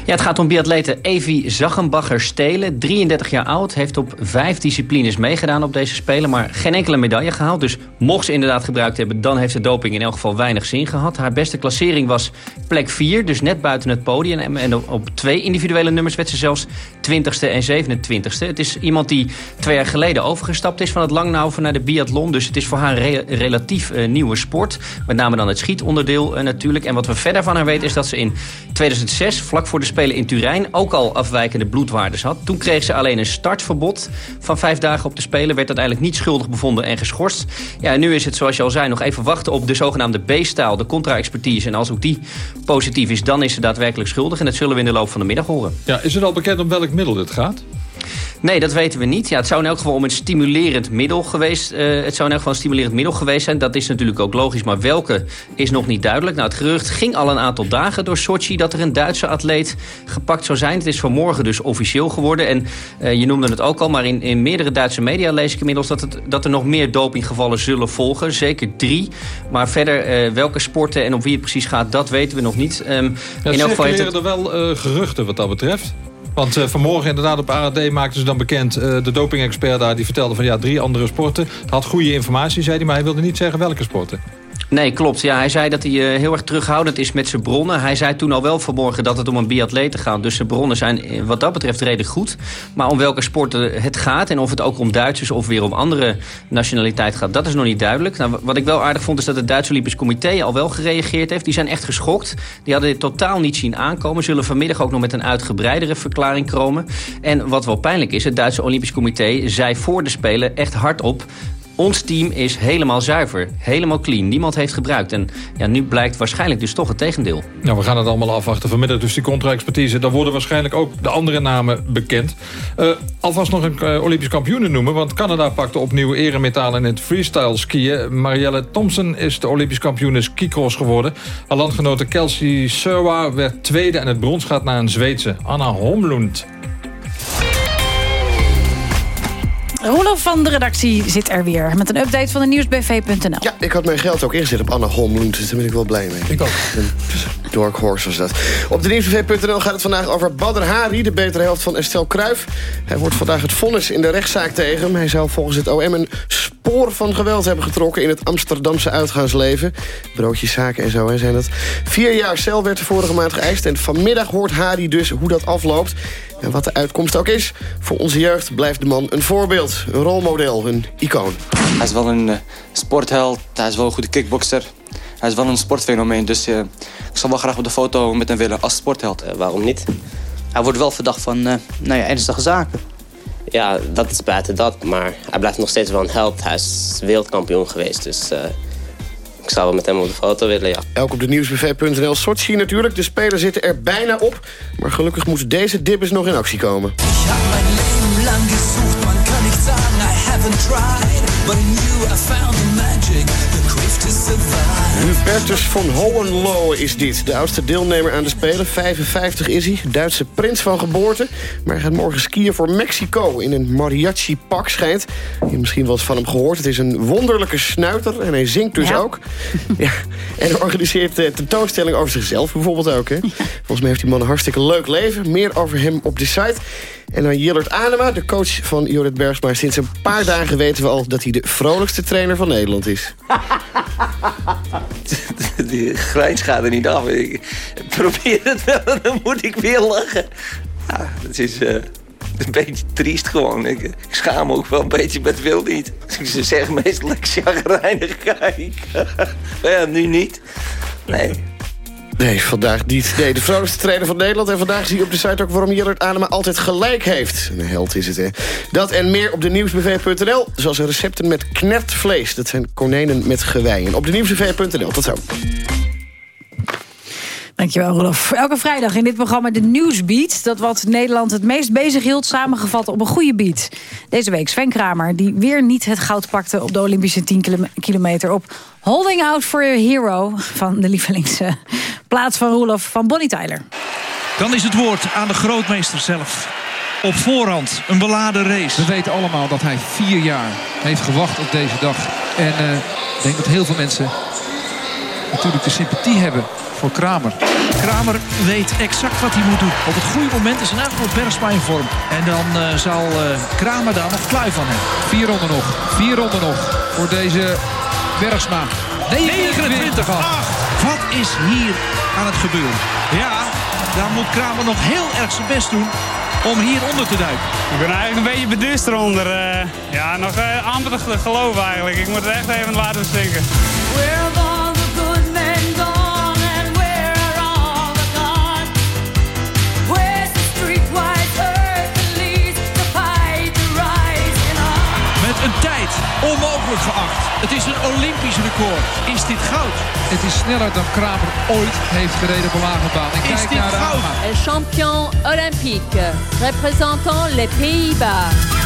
Ja, het gaat om biatlete Evi Zaggenbacher-Stelen. 33 jaar oud, heeft op vijf disciplines meegedaan op deze Spelen... maar geen enkele medaille gehaald. Dus mocht ze inderdaad gebruikt hebben... dan heeft de doping in elk geval weinig zin gehad. Haar beste klassering was plek 4, dus net buiten het podium. En op twee individuele nummers werd ze zelfs 20ste en 27ste. Het is iemand die twee jaar geleden overgestapt is... van het langnauwen naar de biathlon. Dus het is voor haar re relatief uh, nieuwe sport. Met name dan het schietonderdeel uh, natuurlijk. En wat we verder van haar weten is dat ze in 2006... vlak voor de Spelen in Turijn ook al afwijkende bloedwaardes had. Toen kreeg ze alleen een startverbod van vijf dagen op de Spelen. Werd uiteindelijk niet schuldig bevonden en geschorst. Ja, en nu is het, zoals je al zei, nog even wachten op de zogenaamde B-staal. De contra-expertise. En als ook die positief is, dan is ze daadwerkelijk schuldig. En dat zullen we in de loop van de middag horen. Ja, is het al bekend om welk middel dit gaat? Nee, dat weten we niet. Ja, het zou in elk geval om een stimulerend middel geweest. Uh, het zou in elk geval een stimulerend middel geweest zijn. Dat is natuurlijk ook logisch, maar welke is nog niet duidelijk. Nou, het gerucht ging al een aantal dagen door Sochi... dat er een Duitse atleet gepakt zou zijn. Het is vanmorgen dus officieel geworden. En uh, je noemde het ook al, maar in, in meerdere Duitse media lees ik inmiddels... Dat, het, dat er nog meer dopinggevallen zullen volgen. Zeker drie. Maar verder, uh, welke sporten en op wie het precies gaat, dat weten we nog niet. Um, ja, in elk geval heeft het... er wel geruchten wat dat betreft? Want uh, vanmorgen inderdaad op ARD maakten ze dan bekend... Uh, de doping-expert daar die vertelde van ja, drie andere sporten. Had goede informatie, zei hij, maar hij wilde niet zeggen welke sporten. Nee, klopt. Ja, hij zei dat hij uh, heel erg terughoudend is met zijn bronnen. Hij zei toen al wel vanmorgen dat het om een biatlete gaat. Dus zijn bronnen zijn wat dat betreft redelijk goed. Maar om welke sporten het gaat en of het ook om Duitsers of weer om andere nationaliteit gaat... dat is nog niet duidelijk. Nou, wat ik wel aardig vond is dat het Duitse Olympisch Comité al wel gereageerd heeft. Die zijn echt geschokt. Die hadden dit totaal niet zien aankomen. Zullen vanmiddag ook nog met een uitgebreidere verklaring komen. En wat wel pijnlijk is, het Duitse Olympisch Comité zei voor de Spelen echt hardop... Ons team is helemaal zuiver, helemaal clean. Niemand heeft gebruikt. En ja, nu blijkt waarschijnlijk dus toch het tegendeel. Nou, we gaan het allemaal afwachten. Vanmiddag dus die contra-expertise. Dan worden waarschijnlijk ook de andere namen bekend. Uh, alvast nog een uh, Olympisch kampioen noemen. Want Canada pakte opnieuw eremetalen in het freestyle skiën. Marielle Thompson is de Olympisch kampioen skicross geworden. Haar landgenote Kelsey Serwa werd tweede. En het brons gaat naar een Zweedse, Anna Homlund. Roelof van de redactie zit er weer met een update van de nieuwsbv.nl. Ja, ik had mijn geld ook ingezet op Anna Holmloend, dus daar ben ik wel blij mee. Ik ook. Dark Horse was dat. Op de nieuwsbv.nl gaat het vandaag over Badr Hari, de betere helft van Estelle Kruif. Hij wordt vandaag het vonnis in de rechtszaak tegen hem. Hij zou volgens het OM een spoor van geweld hebben getrokken in het Amsterdamse uitgaansleven. Broodjes, zaken en zo hè, zijn dat. Vier jaar cel werd de vorige maand geëist en vanmiddag hoort Hari dus hoe dat afloopt. En wat de uitkomst ook is, voor onze jeugd blijft de man een voorbeeld. Een rolmodel, een icoon. Hij is wel een uh, sportheld, hij is wel een goede kickbokser. Hij is wel een sportfenomeen, dus uh, ik zou wel graag op de foto met hem willen als sportheld. Uh, waarom niet? Hij wordt wel verdacht van nou ja, ernstige zaken. Ja, dat is buiten dat, maar hij blijft nog steeds wel een held. Hij is wereldkampioen geweest, dus ik zou wel met hem op de foto willen, ja. Elk op de nieuwsbv.nl. Sochi natuurlijk. De spelers zitten er bijna op. Maar gelukkig moet deze dibbes nog in actie komen. Ik heb mijn leven lang gezocht, man kan niet zeggen I haven't tried. But in you I found the magic, Hubertus von Hohenlohe is dit. De oudste deelnemer aan de Spelen. 55 is hij. Duitse prins van geboorte. Maar hij gaat morgen skiën voor Mexico. In een mariachi-pak schijnt. Je hebt misschien wel eens van hem gehoord. Het is een wonderlijke snuiter. En hij zingt dus ook. Ja. En hij organiseert uh, tentoonstelling over zichzelf bijvoorbeeld ook. Hè. Volgens mij heeft die man een hartstikke leuk leven. Meer over hem op de site. En dan Jillert Anema, de coach van Jorrit Bergsma. Sinds een paar dagen weten we al dat hij de vrolijkste trainer van Nederland is. Die grijns gaat er niet af. Probeer het wel dan moet ik weer lachen. Ja, het is uh, een beetje triest gewoon. Ik, schaam me ook wel een beetje met wil niet. Ze zeggen meestal dat ik chagrijnig kijk. maar ja, nu niet. Nee. Nee, vandaag niet. Nee, de vrolijkste trainer van Nederland. En vandaag zie je op de site ook waarom Jillard Anema altijd gelijk heeft. Een held is het, hè. Dat en meer op de nieuwsbv.nl. Zoals recepten met knertvlees. Dat zijn konijnen met geweien. Op de nieuwsbv.nl. Tot zo. Dankjewel, Rolof. Elke vrijdag in dit programma de Nieuwsbeat. Dat wat Nederland het meest bezig hield, samengevat op een goede beat. Deze week Sven Kramer, die weer niet het goud pakte... op de Olympische 10 kilometer op Holding Out for Your Hero... van de lievelingsplaats plaats van Rolof van Bonnie Tyler. Dan is het woord aan de grootmeester zelf. Op voorhand, een beladen race. We weten allemaal dat hij vier jaar heeft gewacht op deze dag. En uh, ik denk dat heel veel mensen natuurlijk de sympathie hebben voor Kramer. Kramer weet exact wat hij moet doen. Op het goede moment is elk geval Bergsma in vorm. En dan uh, zal uh, Kramer daar nog klui van hebben. Vier ronden nog. Vier ronden nog voor deze Bergsma. 29, 8. Wat is hier aan het gebeuren? Ja, dan moet Kramer nog heel erg zijn best doen om hier onder te duiken. Ik ben eigenlijk een beetje beduust eronder. Uh, ja, nog uh, amper te geloven eigenlijk. Ik moet het echt even laten zinken. Een onmogelijk geacht. Het is een Olympisch record. Is dit goud? Het is sneller dan Kramer ooit heeft gereden op een lage baan. En is kijk dit naar de goud? Champion olympique, représentant les Pays-Bas.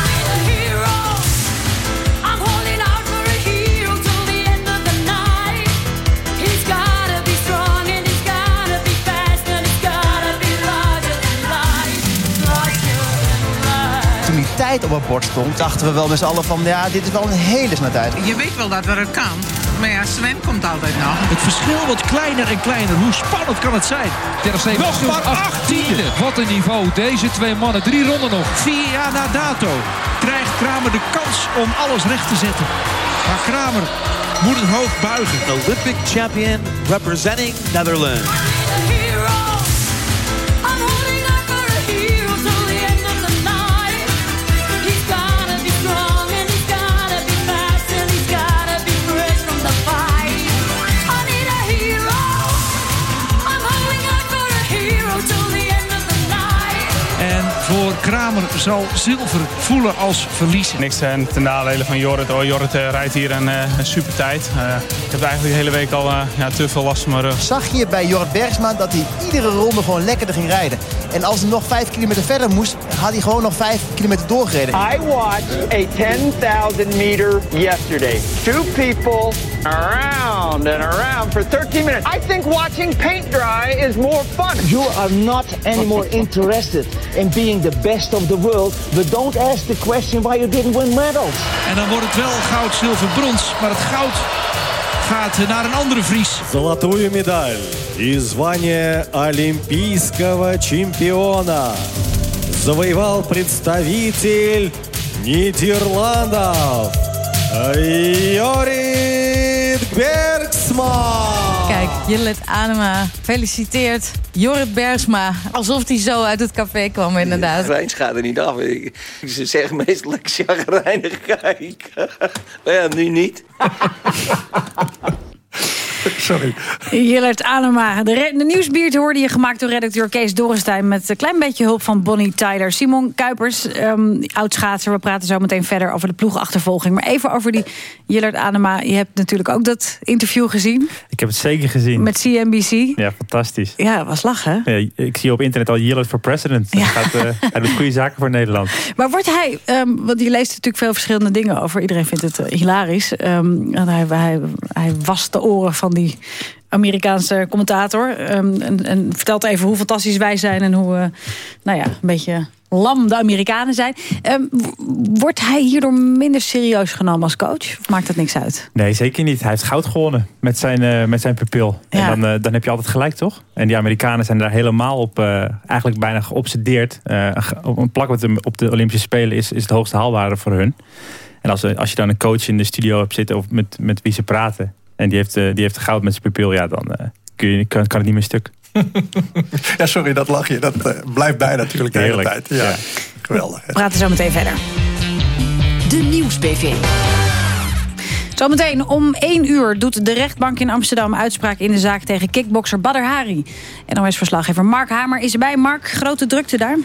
Tijd op het bord stond, dachten we wel met z'n allen van... ja, dit is wel een hele snelle tijd. Je weet wel dat we het kan. Maar ja, Sven komt altijd nog. Het verschil wordt kleiner en kleiner. Hoe spannend kan het zijn? Ter nog maar achttiende. Wat een niveau. Deze twee mannen. Drie ronden nog. Vier jaar na dato krijgt Kramer de kans om alles recht te zetten. Maar Kramer moet het hoofd buigen. Olympic champion representing Netherlands. Zal zilver voelen als verliezen. Niks uh, ten nadele van Jorrit. Oh, Jorrit uh, rijdt hier een, uh, een super tijd. ik heb eigenlijk de hele week al ja, te veel last van mijn rug. Zag je bij Jorrit Bergsma dat hij iedere ronde gewoon lekkerder ging rijden. En als hij nog 5 kilometer verder moest, had hij gewoon nog 5 kilometer doorgereden. I watched a 10,000 meter yesterday. Two people around and around for 13 minutes. I think watching paint dry is more fun. You are not anymore interested in being the best of the world. But don't ask the question why you didn't win medals. En dan wordt het wel goud, zilver, brons. Maar het goud gaat naar een andere Fries. Золотую медаль и звание олимпийского чемпиона завоевал представитель Нидерландов Jorrit Bergsma. Kijk, Jillet Anema feliciteert Jorrit Bergsma. Alsof hij zo uit het café kwam, inderdaad. Grijns gaat er niet af. Ze zeggen meestal dat ik chagrijnig kijk. maar ja, nu niet. Sorry. Jillert Anema. De, de nieuwsbiert hoorde je gemaakt door redacteur Kees Dorrestein... met een klein beetje hulp van Bonnie Tyler. Simon Kuipers, um, oud-schaatser. We praten zo meteen verder over de ploegachtervolging. Maar even over die Jillert Anema. Je hebt natuurlijk ook dat interview gezien. Ik heb het zeker gezien. Met CNBC. Ja, fantastisch. Ja, was lachen. Ja, ik zie op internet al Jillert voor president. Ja. Hij, gaat, uh, hij doet goede zaken voor Nederland. Maar wordt hij... Um, want je leest natuurlijk veel verschillende dingen over. Iedereen vindt het uh, hilarisch. Um, hij, hij, hij wast de oren van die die Amerikaanse commentator. Ehm, en, en, vertelt even hoe fantastisch wij zijn en hoe, uh, nou ja, een beetje lam de Amerikanen zijn. Ehm, wordt hij hierdoor minder serieus genomen als coach? Of maakt dat niks uit? Nee, zeker niet. Hij heeft goud gewonnen met zijn, uh, met zijn pupil. En dan, uh, dan heb je altijd gelijk, toch? En die Amerikanen zijn daar helemaal op, eigenlijk bijna geobsedeerd. een plak op de, op de Olympische Spelen is, is het hoogste haalbare voor hun. En als, als je dan een coach in de studio hebt zitten of met, met wie ze praten... en die heeft, die heeft goud met zijn pupil, ja, dan kun je, kan, kan het niet meer stuk. ja, sorry, dat lachje. Dat uh, blijft bij natuurlijk de hele tijd. Ja, Geweldig. We praten zo meteen verder. De Nieuws-PV. Zometeen om 1 uur doet de rechtbank in Amsterdam uitspraak in de zaak tegen kickbokser Badr Hari. NOS-verslaggever Mark Hamer is erbij. Mark, grote drukte daar?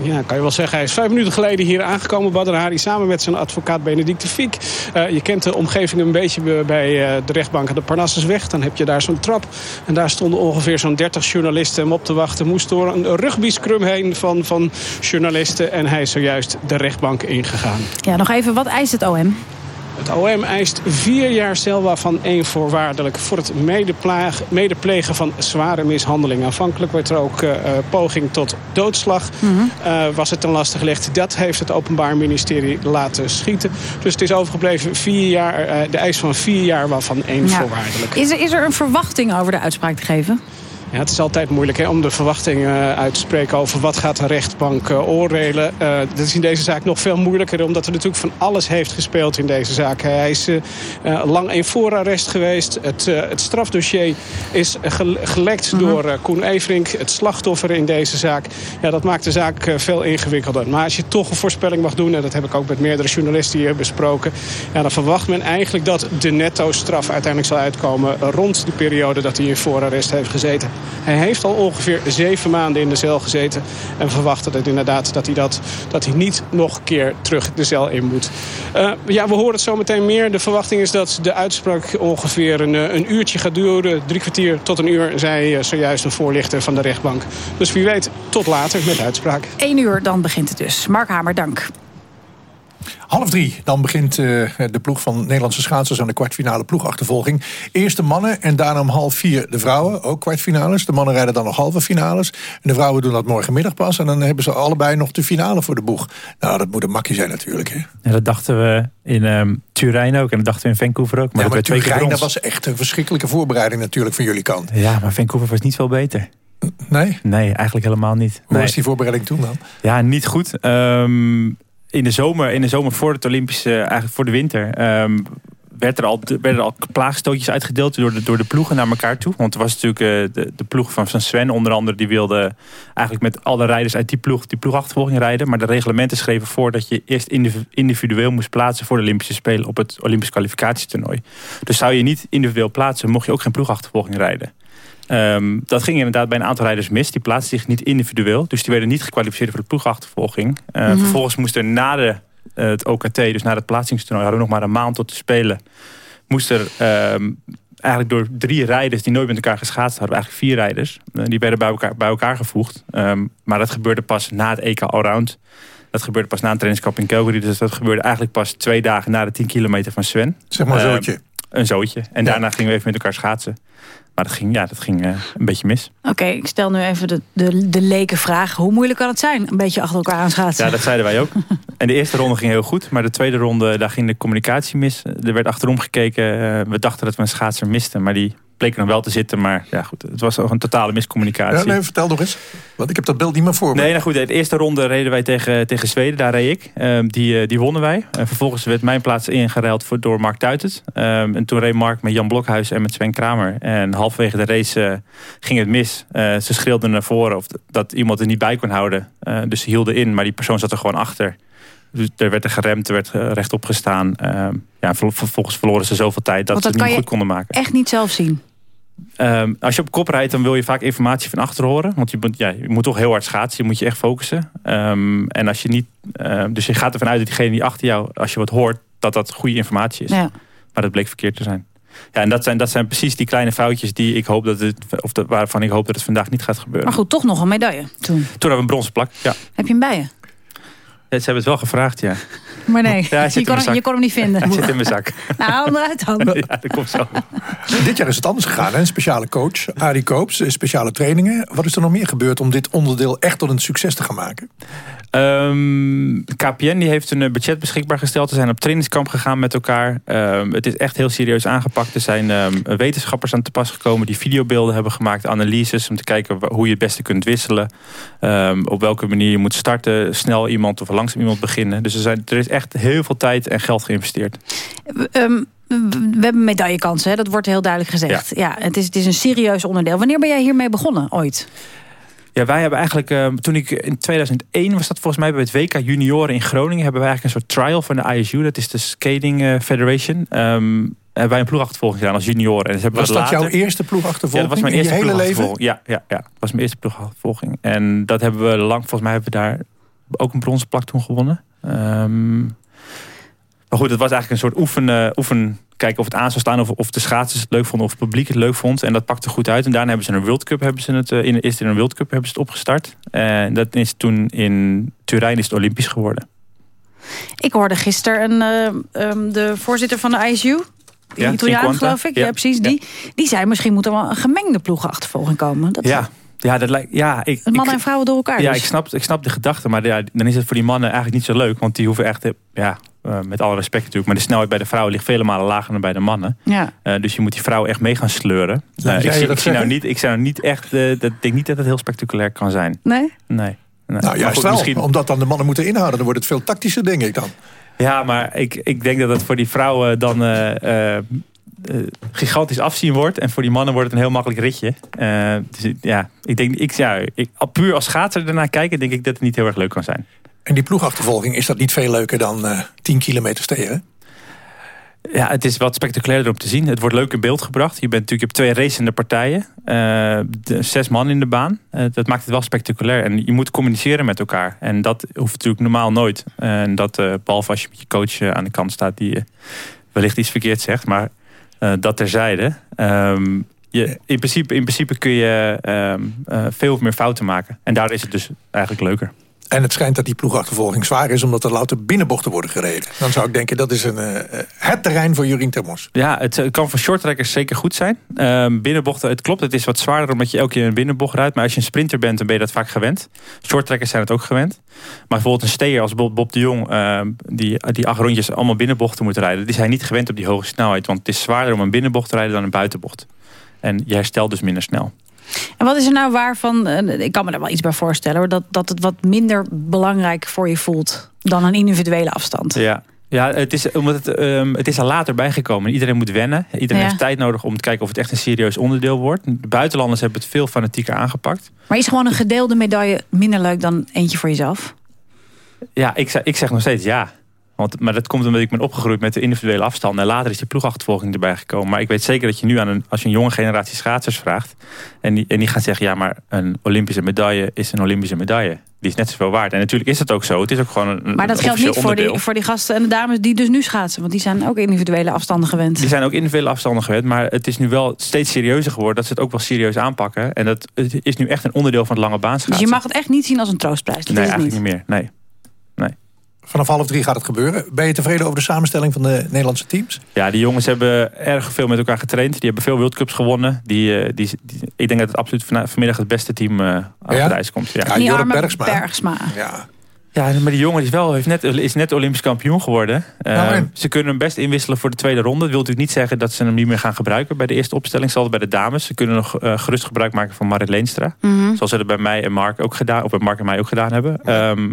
Ja, kan je wel zeggen. Hij is vijf minuten geleden hier aangekomen, Badr Hari, samen met zijn advocaat Benedicte Fiek. Uh, je kent de omgeving een beetje bij uh, de rechtbank aan de Parnassusweg. Dan heb je daar zo'n trap. En daar stonden ongeveer zo'n 30 journalisten hem op te wachten. Moest door een rugby-scrum heen van, van journalisten. En hij is zojuist de rechtbank ingegaan. Ja, nog even, wat eist het OM? Het OM eist vier jaar cel, waarvan één voorwaardelijk... voor het medeplegen van zware mishandeling. Aanvankelijk werd er ook uh, poging tot doodslag. Mm -hmm. uh, was het ten laste gelegd. Dat heeft het Openbaar Ministerie laten schieten. Dus het is overgebleven vier jaar, uh, de eis van vier jaar, waarvan één ja. voorwaardelijk. Is er, is er een verwachting over de uitspraak te geven? Ja, het is altijd moeilijk hè, om de verwachtingen uh, uit te spreken over wat gaat de rechtbank uh, oordelen. Uh, dat is in deze zaak nog veel moeilijker omdat er natuurlijk van alles heeft gespeeld in deze zaak. Hij is lang in voorarrest geweest. Het, het strafdossier is gel gelekt -hmm. door Koen Everink, het slachtoffer in deze zaak. Ja, dat maakt de zaak veel ingewikkelder. Maar als je toch een voorspelling mag doen, en dat heb ik ook met meerdere journalisten hier besproken, ja, dan verwacht men eigenlijk dat de netto straf uiteindelijk zal uitkomen rond de periode dat hij in voorarrest heeft gezeten. Hij heeft al ongeveer zeven maanden in de cel gezeten. En verwachten het inderdaad dat hij, dat, dat hij niet nog een keer terug de cel in moet. Uh, ja, we horen het zo meteen meer. De verwachting is dat de uitspraak ongeveer een, een uurtje gaat duren. Drie kwartier tot een uur, zei zojuist een voorlichter van de rechtbank. Dus wie weet, tot later met uitspraak. Eén uur, dan begint het dus. Mark Hamer, dank. Half drie, dan begint uh, de ploeg van Nederlandse schaatsers aan de kwartfinale ploegachtervolging. Eerst de mannen en daarna om half vier de vrouwen, ook kwartfinales. De mannen rijden dan nog halve finales. En de vrouwen doen dat morgenmiddag pas. En dan hebben ze allebei nog de finale voor de boeg. Nou, dat moet een makkie zijn natuurlijk. Hè? Ja, dat dachten we in um, Turijn ook en dat dachten we in Vancouver ook. Maar, ja, maar Turijn, dat was echt een verschrikkelijke voorbereiding natuurlijk van jullie kant. Ja, maar Vancouver was niet veel beter. Nee? Nee, eigenlijk helemaal niet. Hoe nee. was die voorbereiding toen dan? Ja, niet goed. Um, in de zomer, in de zomer voor het Olympische, eigenlijk voor de winter, um, werd er al, werden er al plaagstootjes uitgedeeld door de, door de ploegen naar elkaar toe. Want er was natuurlijk uh, de, de ploeg van, van Sven onder andere, die wilde eigenlijk met alle rijders uit die ploeg die ploegachtervolging rijden. Maar de reglementen schreven voor dat je eerst individueel moest plaatsen voor de Olympische Spelen op het Olympisch kwalificatietoernooi. Dus zou je niet individueel plaatsen, mocht je ook geen ploegachtervolging rijden. Um, dat ging inderdaad bij een aantal rijders mis. Die plaatsten zich niet individueel. Dus die werden niet gekwalificeerd voor de ploegachtervolging. Uh, mm -hmm. Vervolgens moest er na de, uh, het OKT, dus na het plaatsingstoernooi... hadden we nog maar een maand tot te spelen. Moest er um, eigenlijk door drie rijders die nooit met elkaar geschaatst hadden... eigenlijk vier rijders, uh, die werden bij elkaar, bij elkaar gevoegd. Um, maar dat gebeurde pas na het EK Allround. Dat gebeurde pas na een trainingskamp in Calgary. Dus dat gebeurde eigenlijk pas twee dagen na de 10 kilometer van Sven. Zeg maar zootje. Een zootje. En daarna gingen we even met elkaar schaatsen. Maar dat ging, ja, dat ging uh, een beetje mis. Oké, okay, ik stel nu even de, de, de leken vraag. Hoe moeilijk kan het zijn? Een beetje achter elkaar aanschaatsen. Ja, dat zeiden wij ook. en de eerste ronde ging heel goed. Maar de tweede ronde, daar ging de communicatie mis. Er werd achterom gekeken. Uh, we dachten dat we een schaatser misten. Maar die bleek nog wel te zitten. Maar ja, goed, het was ook een totale miscommunicatie. Ja, nee, vertel nog eens. Want ik heb dat beeld niet meer voor me. Nee, nou goed, de eerste ronde reden wij tegen, tegen Zweden. Daar reed ik. Um, die, die wonnen wij. En vervolgens werd mijn plaats ingeruild voor, door Mark Tuitert. Um, en toen reed Mark met Jan Blokhuis en met Sven Kramer. En halverwege de race uh, ging het mis. Uh, ze schreeuwden naar voren of dat iemand er niet bij kon houden. Uh, dus ze hielden in, maar die persoon zat er gewoon achter. Dus er werd er geremd, er werd rechtop gestaan. Uh, ja, vervolgens verloren ze zoveel tijd dat, dat ze het niet goed konden maken. echt niet zelf zien? Um, als je op kop rijdt, dan wil je vaak informatie van achter horen. Want je moet, ja, je moet toch heel hard schaatsen. Je moet je echt focussen. Um, en als je niet... Uh, dus je gaat ervan uit dat diegene die achter jou, als je wat hoort... dat dat goede informatie is. Ja. Maar dat bleek verkeerd te zijn. Ja, en dat zijn, dat zijn precies die kleine foutjes die ik hoop dat het, of waarvan ik hoop dat het vandaag niet gaat gebeuren. Maar goed, toch nog een medaille toen. Toen hebben we een bronzen plak, ja. Heb je hem bij je? Ze hebben het wel gevraagd, ja. Maar nee, Ja, je, kon, zak. je kon hem niet vinden. Hij zit in mijn zak. Nou, haal hem eruit dan. Ja, dat komt zo. Dit jaar is het anders gegaan. Hè? Een speciale coach, Arie Koops, speciale trainingen. Wat is er nog meer gebeurd om dit onderdeel echt tot een succes te gaan maken? Ehm, KPN die heeft een eh, budget beschikbaar gesteld. Ze zijn op trainingskamp gegaan met elkaar. Ehm, het is echt heel serieus aangepakt. Er zijn ehm, wetenschappers aan te pas gekomen die videobeelden hebben gemaakt, analyses om te kijken hoe je het beste kunt wisselen. Ehm, op welke manier je moet starten, snel iemand of langzaam iemand beginnen. Dus er, zijn, er is echt heel veel tijd en geld geïnvesteerd. Ehm, we hebben medaillekansen, hè? dat wordt heel duidelijk gezegd. Ja. het, is, het is een serieus onderdeel. Wanneer ben jij hiermee begonnen, ooit? Ja, wij hebben eigenlijk, ehm, toen ik in 2001 was dat volgens mij bij het WK Junioren in Groningen, hebben wij eigenlijk een soort trial van de ISU, dat is de Skating eh, Federation. Ehm, hebben wij een ploegachtervolging gedaan als junioren. En dus hebben Was dat later- jouw eerste ploegachtervolging Ja, dat was mijn in je eerste hele leven? ploegachtervolging. Ja, ja, ja, dat was mijn eerste ploegachtervolging. En dat hebben we lang, volgens mij hebben we daar ook een bronzen plak toen gewonnen. Ehm, maar goed, het was eigenlijk een soort oefen, eh, oefen kijken of het aan zou staan, of, of de schaatsers het leuk vonden, of het publiek het leuk vond. En dat pakte goed uit. En daarna hebben ze een World Cup, hebben ze het, eh, in, eerst in een World Cup hebben ze het opgestart. En dat is toen in Turijn is het Olympisch geworden. Ik hoorde gisteren eh, ehm, de voorzitter van de ISU... Ja, Italiaan, geloof ik. Ja, Ja. precies. Die, die zei, misschien moet er wel een gemengde ploegachtervolging komen. Dat Ja, ja, dat lijkt. Ja, ik, mannen ik- en vrouwen door elkaar. Ja, dus. ik snap, ik snap de gedachte, maar ja, dan is het voor die mannen eigenlijk niet zo leuk. Want die hoeven echt, ja, eh, met alle respect natuurlijk, maar de snelheid bij de vrouwen ligt vele malen lager dan bij de mannen. Ja. Eh, dus je moet die vrouwen echt mee gaan sleuren. Eh, ik, zie, ik, zie nou niet, ik zou nou niet echt, eh, dat, ik denk niet dat het heel spectaculair kan zijn. Nee? Nee. nee. Nou, juist goed, wel. misschien- Omdat dan de mannen moeten inhouden. Dan wordt het veel tactischer, denk ik dan. Ja, maar ik, ik denk dat het voor die vrouwen dan eh, eh, eh, gigantisch afzien wordt. En voor die mannen wordt het een heel makkelijk ritje. Eh, dus ja, ik denk, ik, ja, ik, puur als schaatser ernaar kijken, denk ik dat het niet heel erg leuk kan zijn. En die ploegachtervolging, is dat niet veel leuker dan eh 10 kilometer stegen? Ja, het is wat spectaculairder om te zien. Het wordt leuk in beeld gebracht. Je, bent natuurlijk, hebt twee racende partijen. de- zes man in de baan. Dat maakt het wel spectaculair. En je moet communiceren met elkaar. En dat hoeft natuurlijk normaal nooit. En dat, eh, behalve als je met je coach aan de kant staat... die wellicht iets verkeerd zegt. Maar eh, dat terzijde. Ehm, je, in, principe, in principe kun je ehm, eh, veel meer fouten maken. En daar is het dus eigenlijk leuker. En het schijnt dat die ploegachtervolging zwaar is... omdat er louter binnenbochten worden gereden. Dan zou ik denken, dat is een, eh, het terrein voor Jurien Termos. Ja, het eh, kan voor shorttrackers zeker goed zijn. Ehm, binnenbochten, het klopt, het is wat zwaarder omdat je elke keer een binnenbocht rijdt. Maar als je een sprinter bent, dan ben je dat vaak gewend. Shorttrackers zijn het ook gewend. Maar bijvoorbeeld een steer als bijvoorbeeld Bob de Jong... ehm, die, die acht rondjes allemaal binnenbochten moet rijden... die zijn niet gewend op die hoge snelheid. Want het is zwaarder om een binnenbocht te rijden dan een buitenbocht. En je herstelt dus minder snel. En wat is er nou waarvan, eh, ik kan me daar wel iets bij voorstellen... Hoor, dat, dat het wat minder belangrijk voor je voelt... dan een individuele afstand. Ja. Ja, het is, omdat het, ehm, het is er later bijgekomen. Iedereen moet wennen. Iedereen Ja. heeft tijd nodig om te kijken of het echt een serieus onderdeel wordt. De buitenlanders hebben het veel fanatieker aangepakt. Maar is gewoon een gedeelde medaille minder leuk dan eentje voor jezelf? Ja, ik, zeg- ik zeg nog steeds ja. Want, maar dat komt omdat ik ben opgegroeid met de individuele afstand. En later is die ploegachtervolging erbij gekomen. Maar ik weet zeker dat je nu aan een, als je een jonge generatie schaatsers vraagt. En die, en die gaan zeggen, ja, maar een Olympische medaille is een Olympische medaille. Die is net zoveel waard. En natuurlijk is dat ook zo. Het is ook gewoon een Maar dat geldt niet voor die, voor die gasten en de dames die dus nu schaatsen. Want die zijn ook individuele afstanden gewend. Die zijn ook individuele afstanden gewend. Maar het is nu wel steeds serieuzer geworden. Dat ze het ook wel serieus aanpakken. En dat het is nu echt een onderdeel van het lange baan Dus je mag het echt niet zien als een troostprijs. Dat Nee, is het eigenlijk niet. niet meer. Nee. Vanaf half drie gaat het gebeuren. Ben je tevreden over de samenstelling van de Nederlandse teams? Ja, die jongens hebben erg veel met elkaar getraind. Die hebben veel World Cups gewonnen. Die, eh, die, die- ik denk dat het absoluut vanmiddag het beste team eh aan Ja? de ijs komt. Ja, Ja, Die Jorrit arme Bergsma. Bergsma. Ja. Ja, maar die jongen is, wel, heeft net, is net Olympisch kampioen geworden. Eh, Nou, en? ze kunnen hem best inwisselen voor de tweede ronde. Dat wil natuurlijk niet zeggen dat ze hem niet meer gaan gebruiken bij de eerste opstelling. Zoals bij de dames. Ze kunnen nog eh, gerust gebruik maken van Marit Leenstra. Mhm. Zoals ze dat bij mij en Mark ook gedaan, of bij Mark en mij ook gedaan hebben. Ehm,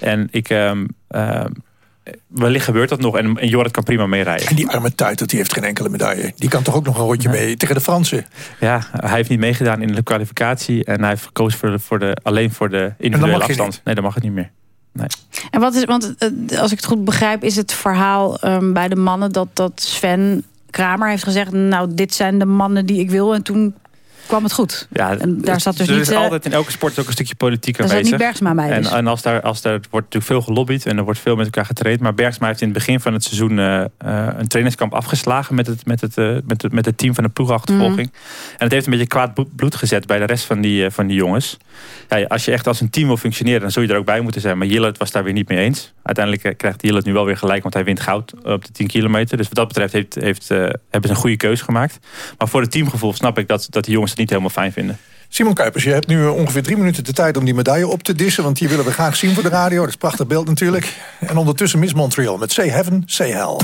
en ik, ehm, ehm, wellicht gebeurt dat nog. En, en Jorrit kan prima meerijden. En die arme Tuitert, die heeft geen enkele medaille. Die kan toch ook nog een rondje mee tegen de Fransen. Ja, hij heeft niet meegedaan in de kwalificatie. En hij heeft gekozen voor de, voor de, alleen voor de individuele afstand. Nee, dat mag het niet meer. Nee. En wat is, want eh, als ik het goed begrijp, is het verhaal ehm, bij de mannen dat, dat Sven Kramer heeft gezegd: Nou, dit zijn de mannen die ik wil. En toen kwam het goed. Ja, en daar zat dus er niet... is eh, altijd in elke sport ook een stukje politiek daar aanwezig. niet Bergsma bij, En, dus. en als daar, als daar wordt natuurlijk veel gelobbyd en er wordt veel met elkaar getraind. Maar Bergsma heeft in het begin van het seizoen eh, eh, een trainingskamp afgeslagen met het, met, het, met, het, met het team van de ploegachtervolging. Mhm. En het heeft een beetje kwaad blo- bloed gezet bij de rest van die, van die jongens. Ja, als je echt als een team wil functioneren, dan zul je er ook bij moeten zijn. Maar Jillet was daar weer niet mee eens. Uiteindelijk krijgt Jillet nu wel weer gelijk, want hij wint goud op de 10 kilometer. Dus wat dat betreft heeft, heeft, hebben ze een goede keuze gemaakt. Maar voor het teamgevoel snap ik dat, dat die jongens niet helemaal fijn vinden. Simon Kuipers, je hebt nu eh, ongeveer drie minuten de tijd om die medaille op te dissen. Want die willen we graag zien voor de radio. Dat is prachtig beeld natuurlijk. En ondertussen Miss Montreal met Say Heaven, Say Hell.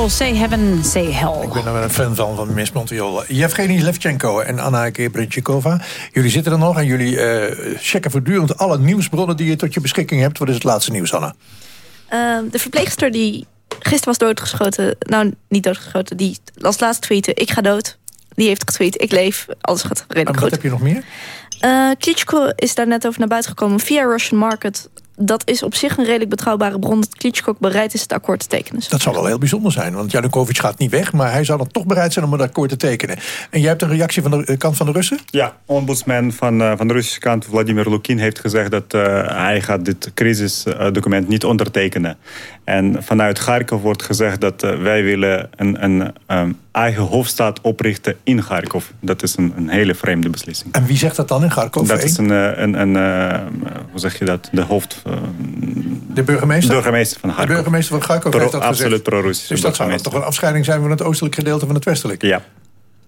Montreal, say heaven, say hell. Ik ben er wel een fan van, van Miss Montreal. Yevgeny Levchenko en Anna Gebrenchikova. Jullie zitten er nog en jullie eh, checken voortdurend alle nieuwsbronnen die je tot je beschikking hebt. Wat is het laatste nieuws, Anna? Ehm, de verpleegster die gisteren was doodgeschoten... nou, niet doodgeschoten, die als laatste tweette... ik ga dood. Die heeft getweet, ik leef, alles gaat redelijk En wat goed. heb je nog meer? Eh, Klitschko is daar net over naar buiten gekomen via Russian Market. Dat is op zich een redelijk betrouwbare bron... dat Klitschko bereid is het akkoord te tekenen. Dat zal wel heel bijzonder zijn, want Janukovic gaat niet weg... maar hij zou dan toch bereid zijn om het akkoord te tekenen. En jij hebt een reactie van de eh, kant van de Russen? Ja, ombudsman van, eh, van de Russische kant, Vladimir Lukin, heeft gezegd dat eh, hij gaat dit crisisdocument niet ondertekenen. En vanuit Kharkov wordt gezegd dat wij willen een, een ehm, eigen hoofdstad oprichten in Kharkov. Dat is een, een hele vreemde beslissing. En wie zegt dat dan in Kharkov? Dat is een, een, een eh, hoe zeg je dat, de hoofd de burgemeester? burgemeester van De Kharkov. burgemeester van Kharkov heeft dat gezegd. absoluut pro-Russische Dus dat zou toch een afscheiding zijn van het oostelijk gedeelte van het westelijk? Ja.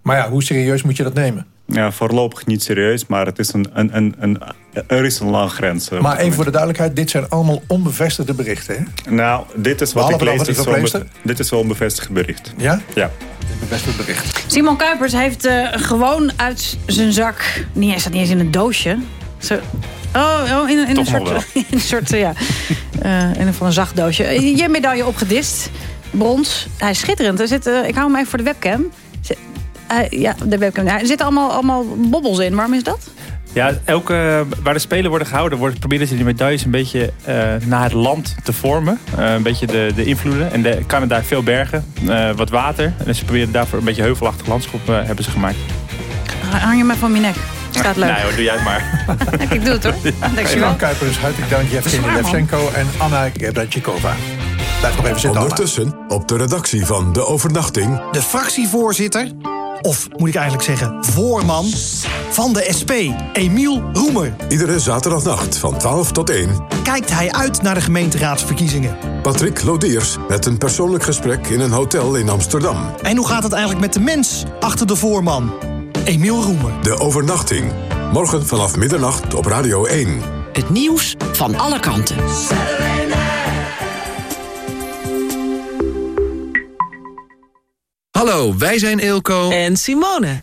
Maar ja, hoe serieus moet je dat nemen? Ja, voorlopig niet serieus, maar het is een, een, een, een, er is een landgrens. eh, Maar even voor de duidelijkheid, dit zijn allemaal onbevestigde berichten, hè? Nou, dit is wat Behalve ik lees. wat de is wel be- verpleegster? dit is wel een bevestigd bericht. Ja? Ja. Bevestigd bericht. Simon Kuipers heeft eh, gewoon uit zijn zak... Niet eens, niet eens in een doosje. Zo, oh, oh, in, een- in een soort, in een soort, ja, eh, in een van een zacht doosje. Eh, Je medaille opgedist. Brons. Hij is schitterend. Er zit, eh, ik hou hem even voor de webcam. Zit- ja, de webcam. Er zitten allemaal, allemaal bobbels in. Waarom is dat? Ja, elke, waar de Spelen worden gehouden, wordt, proberen ze die medailles een beetje naar het land te vormen. Een beetje de, de invloeden. En de, Canada heeft veel bergen, wat water. En ze proberen daarvoor een beetje heuvelachtig landschap hebben ze gemaakt. Hang je maar van mijn nek. Staat leuk. Nee hoor, doe jij het maar. Ik doe het hoor. Dankjewel. Simon Kuipers, hartelijk dank. Yevgeny. Levchenko en Anna Gebratjikova. Blijf nog even zitten. Ondertussen op de redactie van De Overnachting... De fractievoorzitter, of moet ik eigenlijk zeggen voorman, van de SP, Emiel Roemer. Iedere zaterdagnacht van 12 tot 1... Kijkt hij uit naar de gemeenteraadsverkiezingen? Patrick Lodiers met een persoonlijk gesprek in een hotel in Amsterdam. En hoe gaat het eigenlijk met de mens achter de voorman? Emiel Roemer. De Overnachting. Morgen vanaf middernacht op Radio 1. Het nieuws van alle kanten. Hallo, wij zijn Eelco en Simone.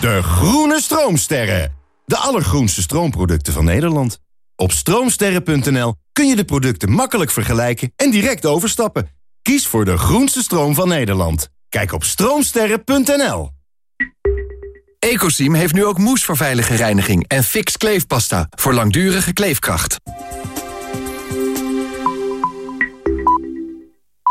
De Groene Stroomsterren. De allergroenste stroomproducten van Nederland. Op stroomsterren.nl kun je de producten makkelijk vergelijken en direct overstappen. Kies voor de groenste stroom van Nederland. Kijk op stroomsterren.nl. Ecosim heeft nu ook moes voor veilige reiniging en fix kleefpasta voor langdurige kleefkracht.